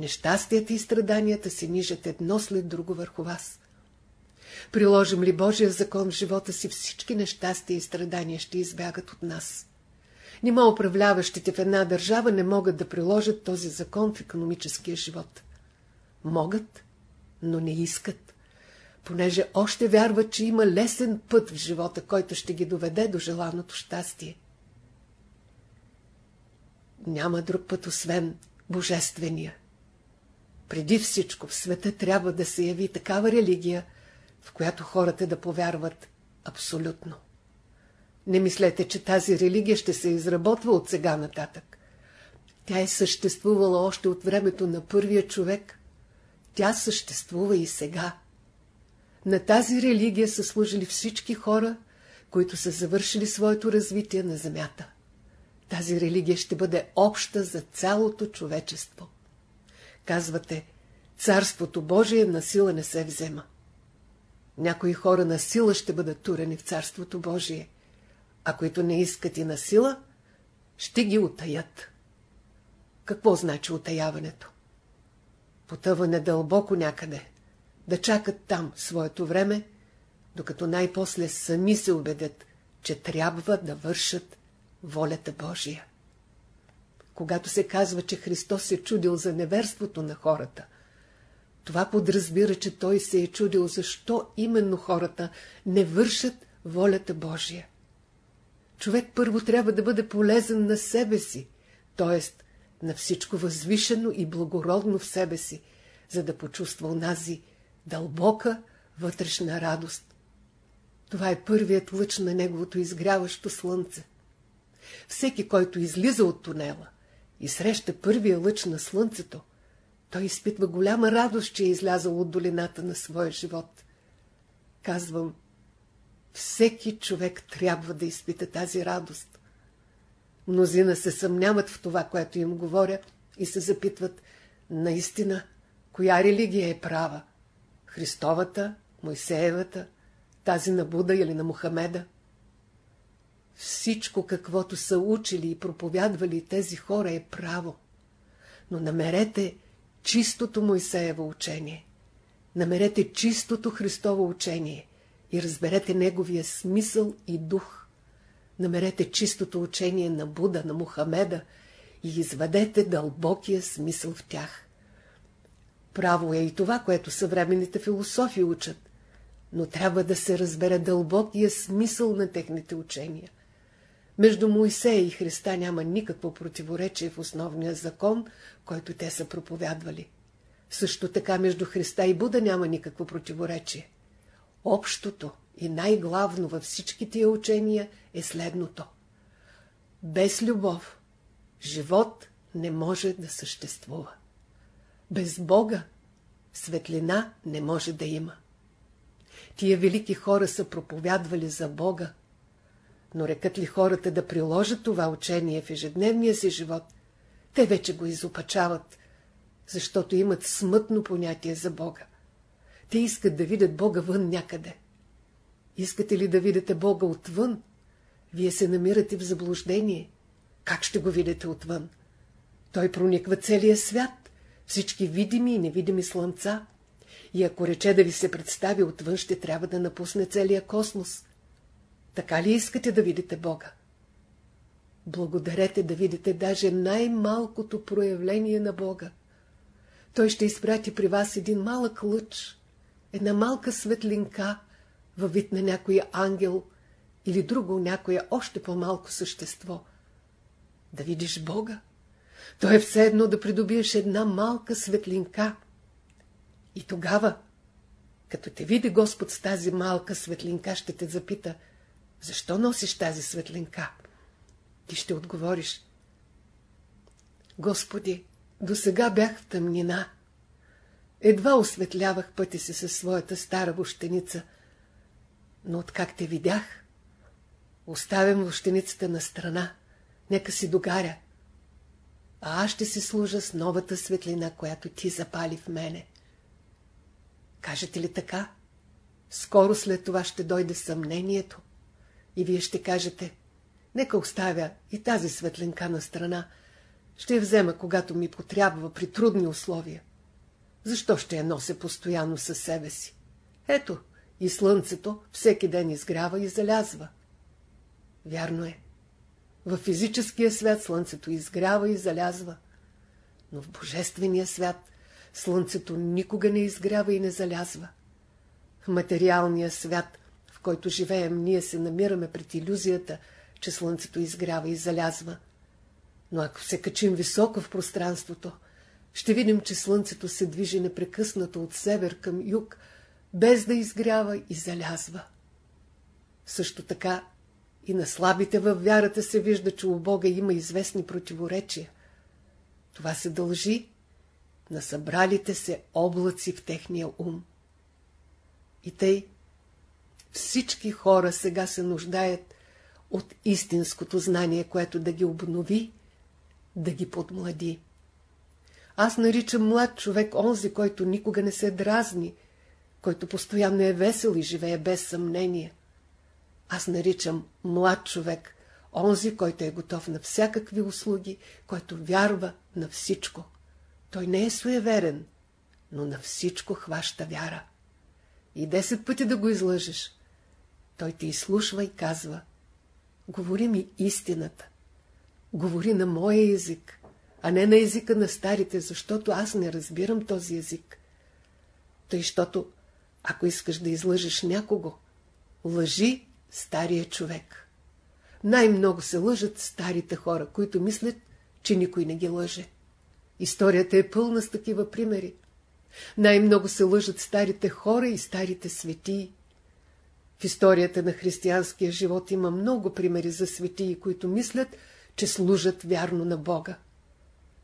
нещастията и страданията се нижат едно след друго върху вас. Приложим ли Божия закон в живота си, всички нещастия и страдания ще избягат от нас. Нима управляващите в една държава не могат да приложат този закон в економическия живот. Могат, но не искат, понеже още вярват, че има лесен път в живота, който ще ги доведе до желаното щастие. Няма друг път, освен божествения. Преди всичко в света трябва да се яви такава религия, в която хората да повярват абсолютно. Не мислете, че тази религия ще се изработва от сега нататък. Тя е съществувала още от времето на първия човек. Тя съществува и сега. На тази религия са служили всички хора, които са завършили своето развитие на земята. Тази религия ще бъде обща за цялото човечество. Казвате, Царството Божие на сила не се взема. Някои хора на сила ще бъдат турени в Царството Божие, а които не искат и на сила, ще ги утаят. Какво значи утаяването? Потъване дълбоко някъде, да чакат там своето време, докато най-после сами се убедят, че трябва да вършат волята Божия. Когато се казва, че Христос е чудил за неверството на хората, това подразбира, че Той се е чудил, защо именно хората не вършат волята Божия. Човек първо трябва да бъде полезен на себе си, т.е. на всичко възвишено и благородно в себе си, за да почувства онази дълбока вътрешна радост. Това е първият лъч на неговото изгряващо слънце. Всеки, който излиза от тунела и среща първия лъч на слънцето, той изпитва голяма радост, че е излязъл от долината на своя живот. Казвам, всеки човек трябва да изпита тази радост. Мнозина се съмняват в това, което им говоря и се запитват, наистина, коя религия е права? Христовата, Мойсеевата, тази на Буда или на Мухамеда? Всичко, каквото са учили и проповядвали тези хора е право. Но намерете чистото Мойсеево учение. Намерете чистото Христово учение и разберете неговия смисъл и дух. Намерете чистото учение на Буда, на Мухамеда и извадете дълбокия смисъл в тях. Право е и това, което съвременните философи учат, но трябва да се разбере дълбокия смисъл на техните учения. Между Моисея и Христа няма никакво противоречие в основния закон, който те са проповядвали. Също така между Христа и Буда няма никакво противоречие. Общото и най-главно във всички тия учения е следното. Без любов живот не може да съществува. Без Бога светлина не може да има. Тия велики хора са проповядвали за Бога, но рекат ли хората да приложат това учение в ежедневния си живот, те вече го изопачават, защото имат смътно понятие за Бога. Те искат да видят Бога вън някъде. Искате ли да видите Бога отвън? Вие се намирате в заблуждение. Как ще го видите отвън? Той прониква целия свят, всички видими и невидими слънца. И ако рече да ви се представи отвън, ще трябва да напусне целия космос. Така ли искате да видите Бога? Благодарете да видите даже най-малкото проявление на Бога. Той ще изпрати при вас един малък лъч, една малка светлинка във вид на някой ангел или друго някое още по-малко същество. Да видиш Бога. То е все едно да придобиеш една малка светлинка. И тогава, като те види Господ с тази малка светлинка, ще те запита, защо носиш тази светлинка? Ти ще отговориш. Господи, до сега бях в тъмнина. Едва осветлявах пътя си със своята стара вощеница, но откак те видях, оставям вощеницата на страна, нека си догаря, а аз ще си служа с новата светлина, която ти запали в мене. Кажете ли така? Скоро след това ще дойде съмнението и вие ще кажете, нека оставя и тази светлинка на страна, ще я взема, когато ми потрябва при трудни условия. Защо ще я нося постоянно със себе си? Ето, и слънцето всеки ден изгрява и залязва. Вярно е. В физическия свят слънцето изгрява и залязва. Но в божествения свят слънцето никога не изгрява и не залязва. В материалния свят, който живеем, ние се намираме пред иллюзията, че слънцето изгрява и залязва. Но ако се качим високо в пространството, ще видим, че слънцето се движи непрекъснато от север към юг, без да изгрява и залязва. Също така и на слабите във вярата се вижда, че у Бога има известни противоречия. Това се дължи на събралите се облаци в техния ум. И тъй всички хора сега се нуждаят от истинското знание, което да ги обнови, да ги подмлади. Аз наричам млад човек онзи, който никога не се дразни, който постоянно е весел и живее без съмнение. Аз наричам млад човек онзи, който е готов на всякакви услуги, който вярва на всичко. Той не е суеверен, но на всичко хваща вяра. И десет пъти да го излъжеш, той те изслушва и казва, говори ми истината, говори на моя език, а не на езика на старите, защото аз не разбирам този език. Тъй, щото, ако искаш да излъжеш някого, лъжи стария човек. Най-много се лъжат старите хора, които мислят, че никой не ги лъже. Историята е пълна с такива примери. Най-много се лъжат старите хора и старите светии. В историята на християнския живот има много примери за светии, които мислят, че служат вярно на Бога.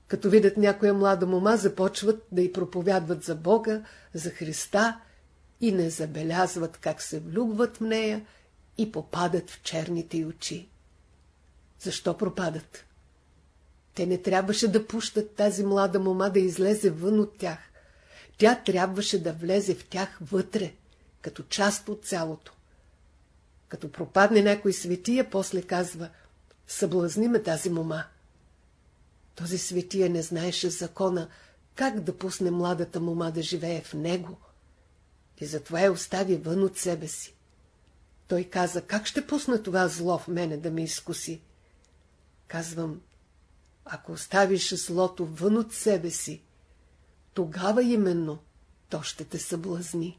Като видят някоя млада мома, започват да й проповядват за Бога, за Христа и не забелязват как се влюбват в нея и попадат в черните й очи. Защо пропадат? Те не трябваше да пущат тази млада мома да излезе вън от тях. Тя трябваше да влезе в тях вътре, като част от цялото. Като пропадне някой светия, после казва, съблазни ме тази мома. Този светия не знаеше закона, как да пусне младата мома да живее в него. И затова я остави вън от себе си. Той каза, как ще пусна това зло в мене да ме изкуси? Казвам, ако оставиш злото вън от себе си, тогава именно то ще те съблазни.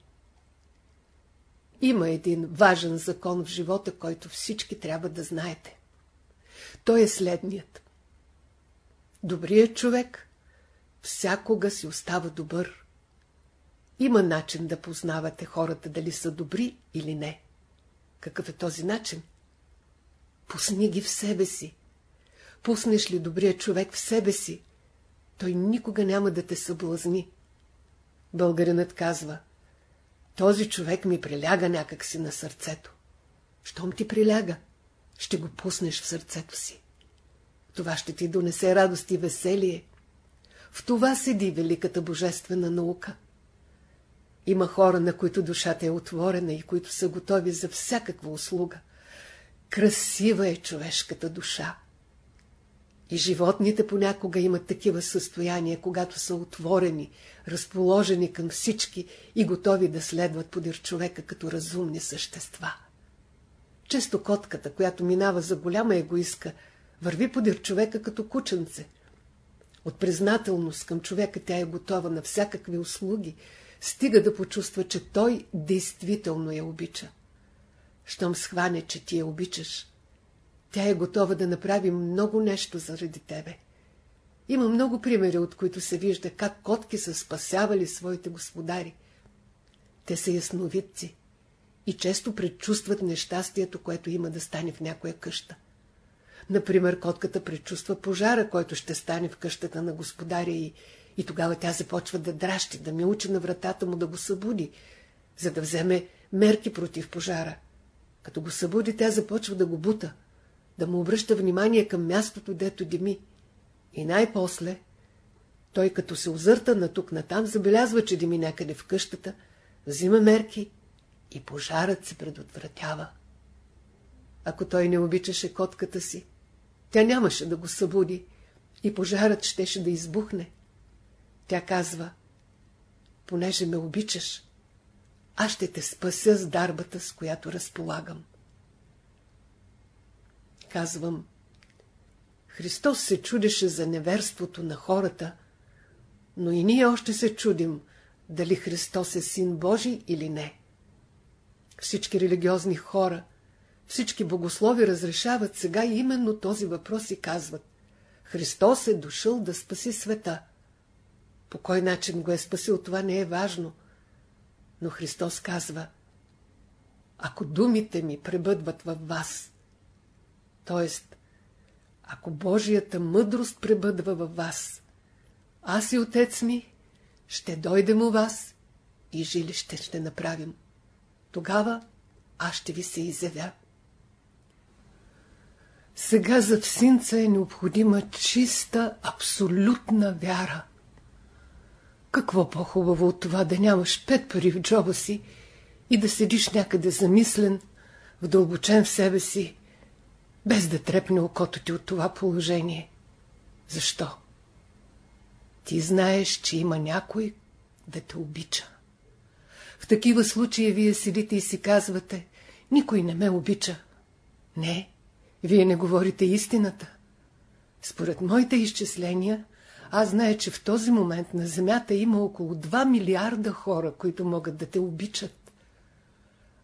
Има един важен закон в живота, който всички трябва да знаете. Той е следният. Добрият човек всякога си остава добър. Има начин да познавате хората дали са добри или не. Какъв е този начин? Пусни ги в себе си. Пуснеш ли добрия човек в себе си, той никога няма да те съблазни. Българинът казва, този човек ми приляга някакси на сърцето. Щом ти приляга, ще го пуснеш в сърцето си. Това ще ти донесе радост и веселие. В това седи великата божествена наука. Има хора, на които душата е отворена и които са готови за всякаква услуга. Красива е човешката душа. И животните понякога имат такива състояния, когато са отворени, разположени към всички и готови да следват подир човека като разумни същества. Често котката, която минава за голяма егоистка, върви подир човека като кученце. От признателност към човека тя е готова на всякакви услуги, стига да почувства, че той действително я обича. Щом схване, че ти я обичаш, тя е готова да направи много нещо заради тебе. Има много примери, от които се вижда как котки са спасявали своите господари. Те са ясновидци и често предчувстват нещастието, което има да стане в някоя къща. Например, котката предчувства пожара, който ще стане в къщата на господаря и, и тогава тя започва да дращи, да ми учи на вратата му да го събуди, за да вземе мерки против пожара. Като го събуди, тя започва да го бута да му обръща внимание към мястото, дето дими. И най-после, той като се озърта на тук натам, забелязва, че дими някъде в къщата, взима мерки и пожарът се предотвратява. Ако той не обичаше котката си, тя нямаше да го събуди и пожарът щеше да избухне. Тя казва, понеже ме обичаш, аз ще те спася с дарбата, с която разполагам. Казвам, Христос се чудеше за неверството на хората, но и ние още се чудим, дали Христос е Син Божий или не. Всички религиозни хора, всички богослови разрешават сега именно този въпрос и казват Христос е дошъл да спаси света. По кой начин го е спасил, това не е важно. Но Христос казва, ако думите ми пребъдват във вас, т.е. ако Божията мъдрост пребъдва във вас, аз и отец ми ще дойдем у вас и жилище ще направим. Тогава аз ще ви се изявя. Сега за всинца е необходима чиста, абсолютна вяра. Какво по-хубаво от това да нямаш пет пари в джоба си и да седиш някъде замислен, вдълбочен в себе си, без да трепне окото ти от това положение. Защо? Ти знаеш, че има някой да те обича. В такива случаи вие седите и си казвате, никой не ме обича. Не, вие не говорите истината. Според моите изчисления, аз знае, че в този момент на Земята има около 2 милиарда хора, които могат да те обичат.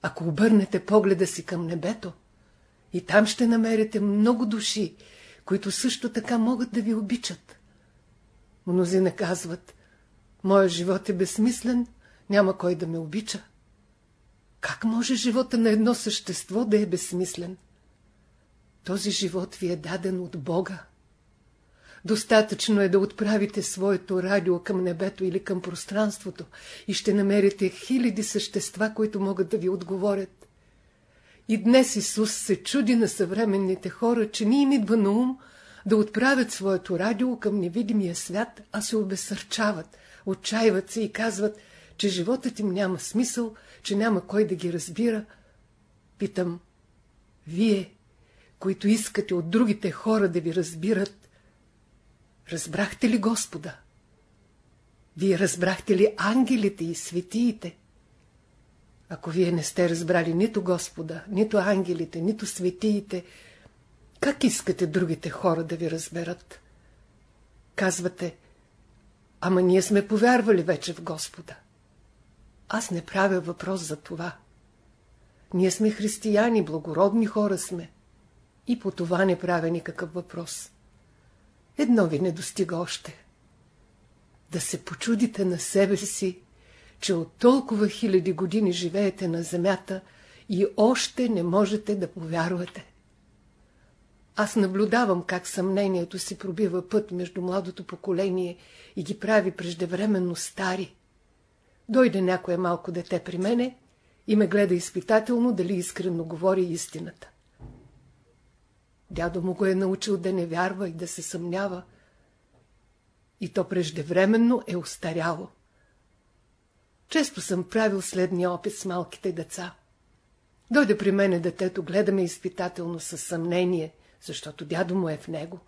Ако обърнете погледа си към небето, и там ще намерите много души, които също така могат да ви обичат. Мнозина казват, моят живот е безсмислен, няма кой да ме обича. Как може живота на едно същество да е безсмислен? Този живот ви е даден от Бога. Достатъчно е да отправите своето радио към небето или към пространството и ще намерите хиляди същества, които могат да ви отговорят. И днес Исус се чуди на съвременните хора, че ни им идва на ум да отправят своето радио към невидимия свят, а се обесърчават, отчаиват се и казват, че животът им няма смисъл, че няма кой да ги разбира. Питам, вие, които искате от другите хора да ви разбират, разбрахте ли Господа? Вие разбрахте ли ангелите и светиите? Ако вие не сте разбрали нито Господа, нито ангелите, нито светиите, как искате другите хора да ви разберат? Казвате, ама ние сме повярвали вече в Господа. Аз не правя въпрос за това. Ние сме християни, благородни хора сме. И по това не правя никакъв въпрос. Едно ви не достига още. Да се почудите на себе си, че от толкова хиляди години живеете на земята и още не можете да повярвате. Аз наблюдавам как съмнението си пробива път между младото поколение и ги прави преждевременно стари. Дойде някое малко дете при мене и ме гледа изпитателно дали искрено говори истината. Дядо му го е научил да не вярва и да се съмнява. И то преждевременно е устаряло. Често съм правил следния опит с малките деца. Дойде при мене детето, гледаме изпитателно със съмнение, защото дядо му е в него.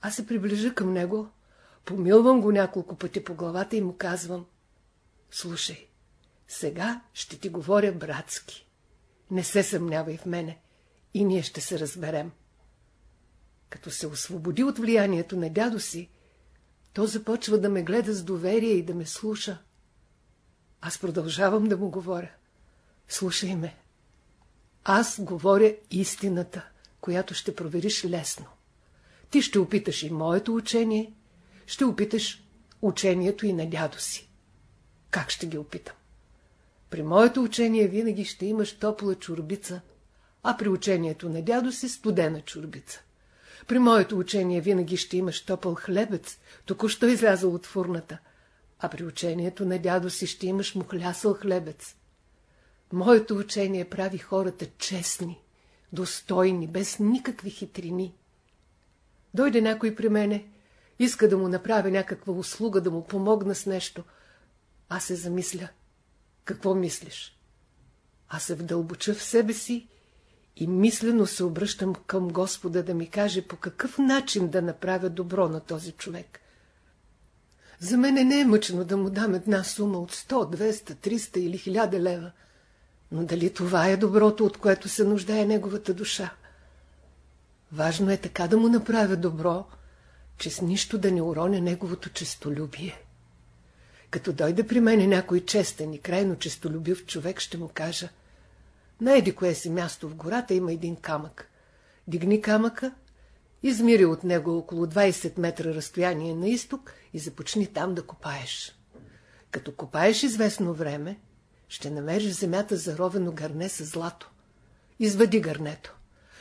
Аз се приближа към него, помилвам го няколко пъти по главата и му казвам Слушай, сега ще ти говоря братски. Не се съмнявай в мене и ние ще се разберем. Като се освободи от влиянието на дядо си, то започва да ме гледа с доверие и да ме слуша. Аз продължавам да му говоря. Слушай ме. Аз говоря истината, която ще провериш лесно. Ти ще опиташ и моето учение, ще опиташ учението и на дядо си. Как ще ги опитам? При моето учение винаги ще имаш топла чурбица, а при учението на дядо си студена чурбица. При моето учение винаги ще имаш топъл хлебец, току-що излязъл от фурната, а при учението на дядо си ще имаш мухлясъл хлебец. Моето учение прави хората честни, достойни, без никакви хитрини. Дойде някой при мене, иска да му направя някаква услуга, да му помогна с нещо. Аз се замисля. Какво мислиш? Аз се вдълбоча в себе си и мислено се обръщам към Господа да ми каже по какъв начин да направя добро на този човек. За мене не е мъчно да му дам една сума от 100, 200, 300 или 1000 лева. Но дали това е доброто, от което се нуждае неговата душа? Важно е така да му направя добро, че с нищо да не уроня неговото честолюбие. Като дойде при мене някой честен и крайно честолюбив човек, ще му кажа на еди кое си място в гората има един камък. Дигни камъка, измири от него около 20 метра разстояние на изток и започни там да копаеш. Като копаеш известно време, ще намериш земята заровено гърне с злато. Извади гърнето.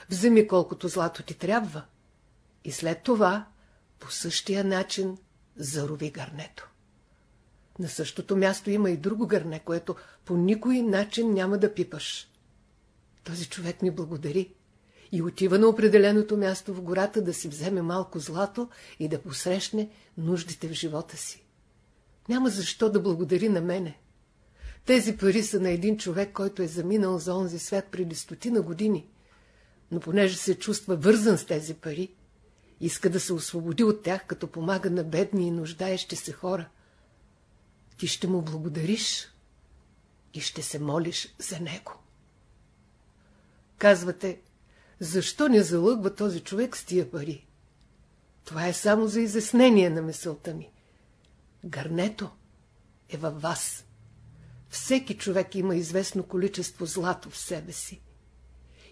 Вземи колкото злато ти трябва. И след това по същия начин зарови гърнето. На същото място има и друго гърне, което по никой начин няма да пипаш. Този човек ми благодари и отива на определеното място в гората да си вземе малко злато и да посрещне нуждите в живота си. Няма защо да благодари на мене. Тези пари са на един човек, който е заминал за онзи свят преди стотина години, но понеже се чувства вързан с тези пари, иска да се освободи от тях, като помага на бедни и нуждаещи се хора. Ти ще му благодариш и ще се молиш за него. Казвате, защо не залъгва този човек с тия пари? Това е само за изяснение на мисълта ми. Гърнето е във вас. Всеки човек има известно количество злато в себе си.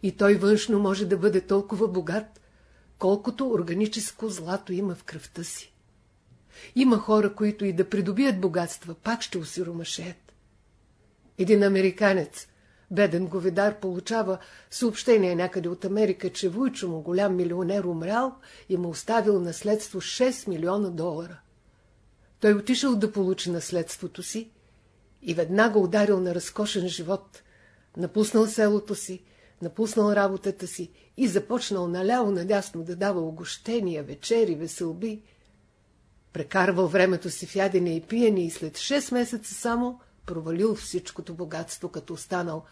И той външно може да бъде толкова богат, колкото органическо злато има в кръвта си. Има хора, които и да придобият богатства, пак ще осиромашеят. Един американец, беден говедар, получава съобщение някъде от Америка, че Вуйчо му, голям милионер, умрял и му оставил наследство 6 милиона долара. Той отишъл да получи наследството си и веднага ударил на разкошен живот, напуснал селото си, напуснал работата си и започнал наляво-надясно да дава огощения, вечери, веселби. Прекарвал времето си в ядене и пиене и след 6 месеца само провалил всичкото богатство, като останал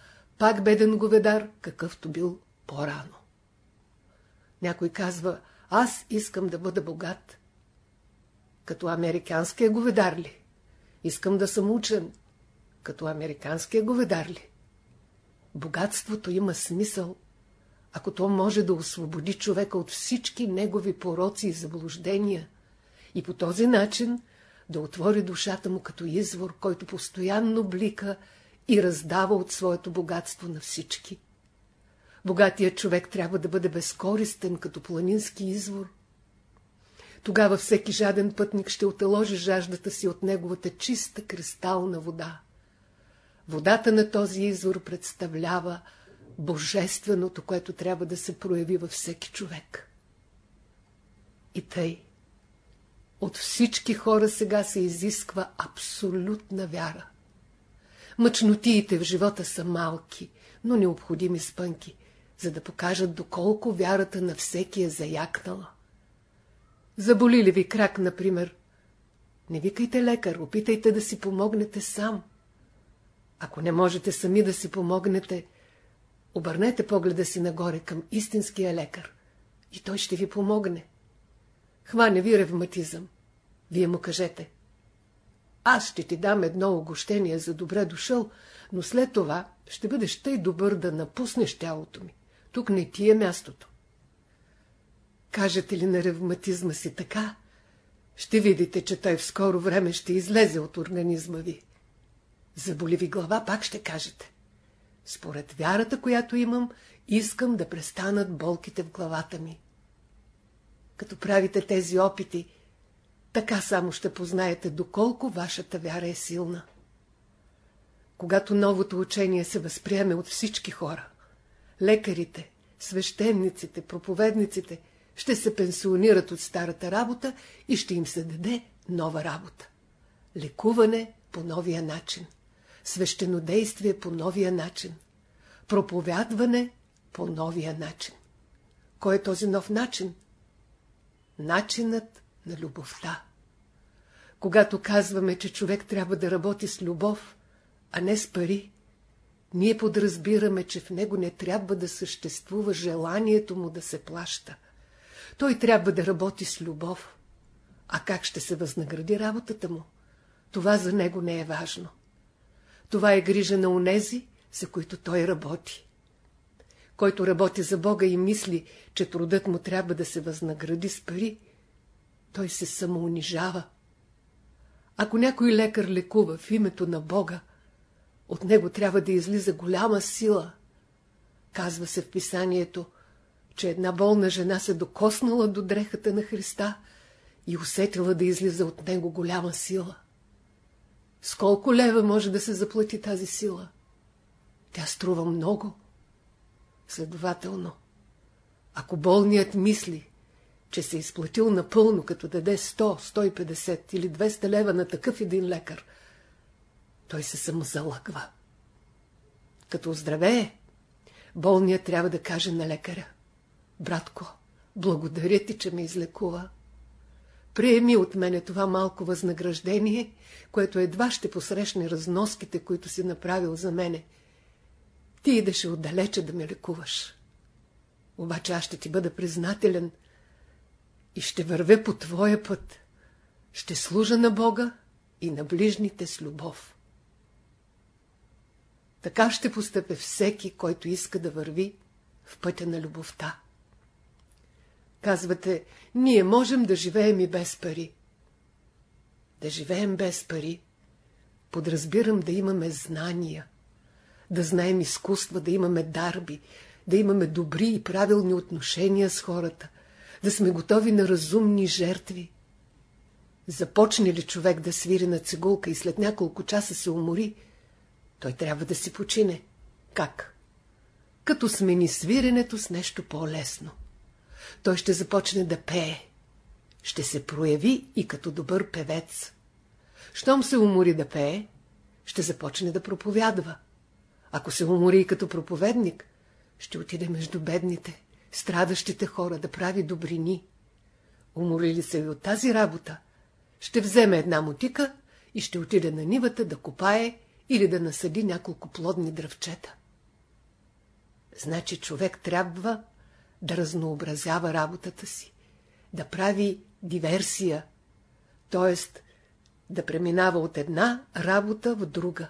пак беден говедар, какъвто бил по-рано. Някой казва, аз искам да бъда богат. Като американския говедар ли? Искам да съм учен. Като американския говедар ли? Богатството има смисъл, ако то може да освободи човека от всички негови пороци и заблуждения и по този начин да отвори душата му като извор, който постоянно блика и раздава от своето богатство на всички. Богатият човек трябва да бъде безкористен като планински извор. Тогава всеки жаден пътник ще отеложи жаждата си от неговата чиста кристална вода. Водата на този извор представлява божественото, което трябва да се прояви във всеки човек. И тъй, от всички хора сега се изисква абсолютна вяра. Мъчнотиите в живота са малки, но необходими спънки, за да покажат доколко вярата на всеки е заякнала. Заболи ли ви крак, например? Не викайте лекар, опитайте да си помогнете сам. Ако не можете сами да си помогнете, обърнете погледа си нагоре към истинския лекар и той ще ви помогне. Хване ви ревматизъм. Вие му кажете. Аз ще ти дам едно огощение за добре дошъл, но след това ще бъдеш тъй добър да напуснеш тялото ми. Тук не ти е мястото. Кажете ли на ревматизма си така, ще видите, че той в скоро време ще излезе от организма ви. Заболи ви глава, пак ще кажете. Според вярата, която имам, искам да престанат болките в главата ми. Като правите тези опити, така само ще познаете доколко вашата вяра е силна. Когато новото учение се възприеме от всички хора, лекарите, свещениците, проповедниците ще се пенсионират от старата работа и ще им се даде нова работа. Лекуване по новия начин свещенодействие по новия начин, проповядване по новия начин. Кой е този нов начин? Начинът на любовта. Когато казваме, че човек трябва да работи с любов, а не с пари, ние подразбираме, че в него не трябва да съществува желанието му да се плаща. Той трябва да работи с любов. А как ще се възнагради работата му? Това за него не е важно. Това е грижа на онези, за които той работи. Който работи за Бога и мисли, че трудът му трябва да се възнагради с пари, той се самоунижава. Ако някой лекар лекува в името на Бога, от него трябва да излиза голяма сила. Казва се в писанието, че една болна жена се докоснала до дрехата на Христа и усетила да излиза от него голяма сила. С колко лева може да се заплати тази сила? Тя струва много. Следователно, ако болният мисли, че се е изплатил напълно, като даде 100, 150 или 200 лева на такъв един лекар, той се самозалъгва. Като оздравее, болният трябва да каже на лекаря. Братко, благодаря ти, че ме излекува. Приеми от мене това малко възнаграждение, което едва ще посрещне разноските, които си направил за мене. Ти идеше отдалече да ме лекуваш. Обаче аз ще ти бъда признателен и ще вървя по твоя път. Ще служа на Бога и на ближните с любов. Така ще постъпе всеки, който иска да върви в пътя на любовта. Казвате, ние можем да живеем и без пари. Да живеем без пари. Подразбирам да имаме знания, да знаем изкуства, да имаме дарби, да имаме добри и правилни отношения с хората, да сме готови на разумни жертви. Започне ли човек да свири на цигулка и след няколко часа се умори, той трябва да си почине. Как? Като смени свиренето с нещо по-лесно. Той ще започне да пее. Ще се прояви и като добър певец. Щом се умори да пее, ще започне да проповядва. Ако се умори и като проповедник, ще отиде между бедните, страдащите хора да прави добрини. Умори ли се и от тази работа, ще вземе една мотика и ще отиде на нивата да копае или да насъди няколко плодни дръвчета. Значи човек трябва да разнообразява работата си, да прави диверсия, т.е. да преминава от една работа в друга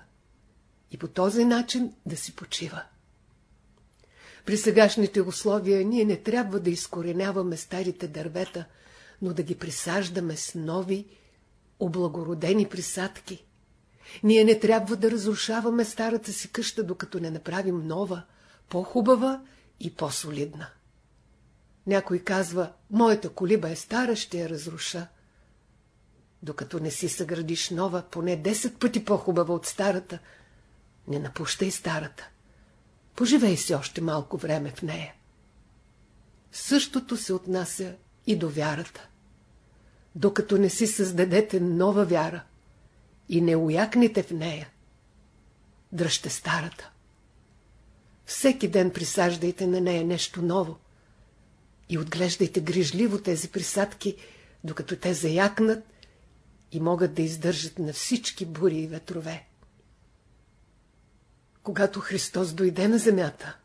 и по този начин да си почива. При сегашните условия ние не трябва да изкореняваме старите дървета, но да ги присаждаме с нови, облагородени присадки. Ние не трябва да разрушаваме старата си къща, докато не направим нова, по-хубава и по-солидна. Някой казва, моята колиба е стара, ще я разруша. Докато не си съградиш нова, поне 10 пъти по-хубава от старата, не напущай старата. Поживей си още малко време в нея. Същото се отнася и до вярата. Докато не си създадете нова вяра и не уякнете в нея, дръжте старата. Всеки ден присаждайте на нея нещо ново и отглеждайте грижливо тези присадки, докато те заякнат и могат да издържат на всички бури и ветрове. Когато Христос дойде на земята,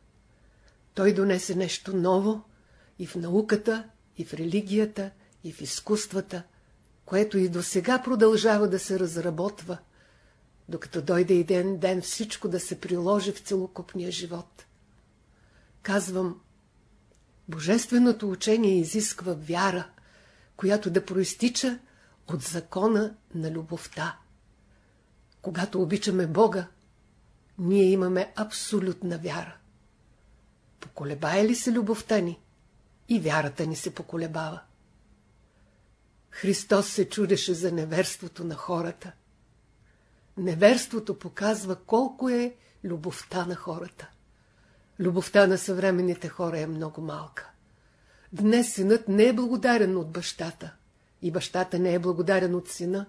Той донесе нещо ново и в науката, и в религията, и в изкуствата, което и до сега продължава да се разработва, докато дойде един ден всичко да се приложи в целокупния живот. Казвам, Божественото учение изисква вяра, която да проистича от закона на любовта. Когато обичаме Бога, ние имаме абсолютна вяра. Поколебае ли се любовта ни, и вярата ни се поколебава. Христос се чудеше за неверството на хората. Неверството показва колко е любовта на хората. Любовта на съвременните хора е много малка. Днес синът не е благодарен от бащата и бащата не е благодарен от сина.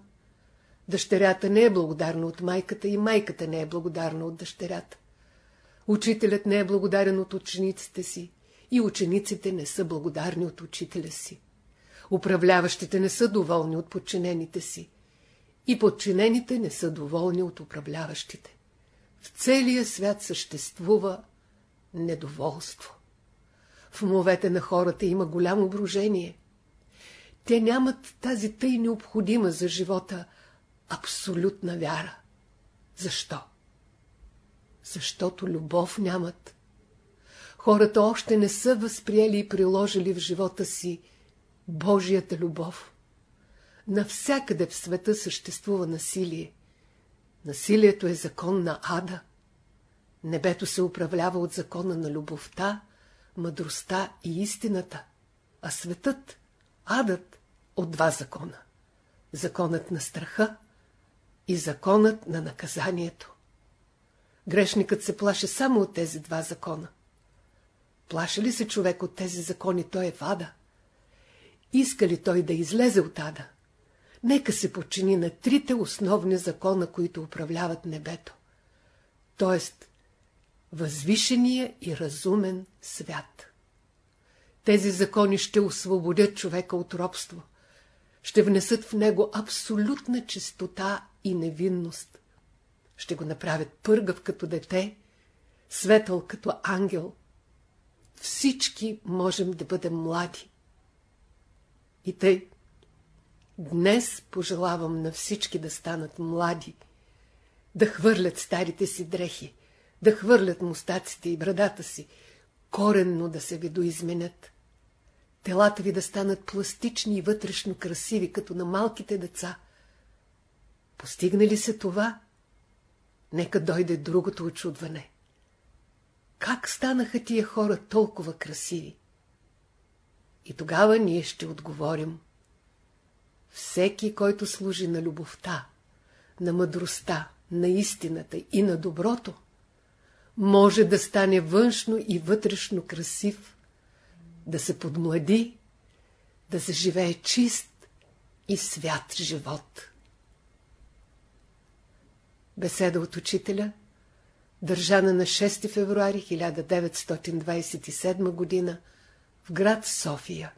Дъщерята не е благодарна от майката и майката не е благодарна от дъщерята. Учителят не е благодарен от учениците си и учениците не са благодарни от учителя си. Управляващите не са доволни от подчинените си и подчинените не са доволни от управляващите. В целия свят съществува недоволство. В умовете на хората има голямо брожение. Те нямат тази тъй необходима за живота абсолютна вяра. Защо? Защото любов нямат. Хората още не са възприели и приложили в живота си Божията любов. Навсякъде в света съществува насилие. Насилието е закон на ада. Небето се управлява от закона на любовта, мъдростта и истината, а светът, адът, от два закона. Законът на страха и законът на наказанието. Грешникът се плаше само от тези два закона. Плаше ли се човек от тези закони, той е в ада. Иска ли той да излезе от ада? Нека се подчини на трите основни закона, които управляват небето. Тоест, възвишения и разумен свят. Тези закони ще освободят човека от робство, ще внесат в него абсолютна чистота и невинност. Ще го направят пъргав като дете, светъл като ангел. Всички можем да бъдем млади. И тъй, днес пожелавам на всички да станат млади, да хвърлят старите си дрехи, да хвърлят мустаците и брадата си, коренно да се видоизменят. Телата ви да станат пластични и вътрешно красиви, като на малките деца. Постигне ли се това? Нека дойде другото очудване. Как станаха тия хора толкова красиви? И тогава ние ще отговорим. Всеки, който служи на любовта, на мъдростта, на истината и на доброто, може да стане външно и вътрешно красив, да се подмлади, да заживее чист и свят живот. Беседа от учителя, държана на 6 февруари 1927 г. в град София.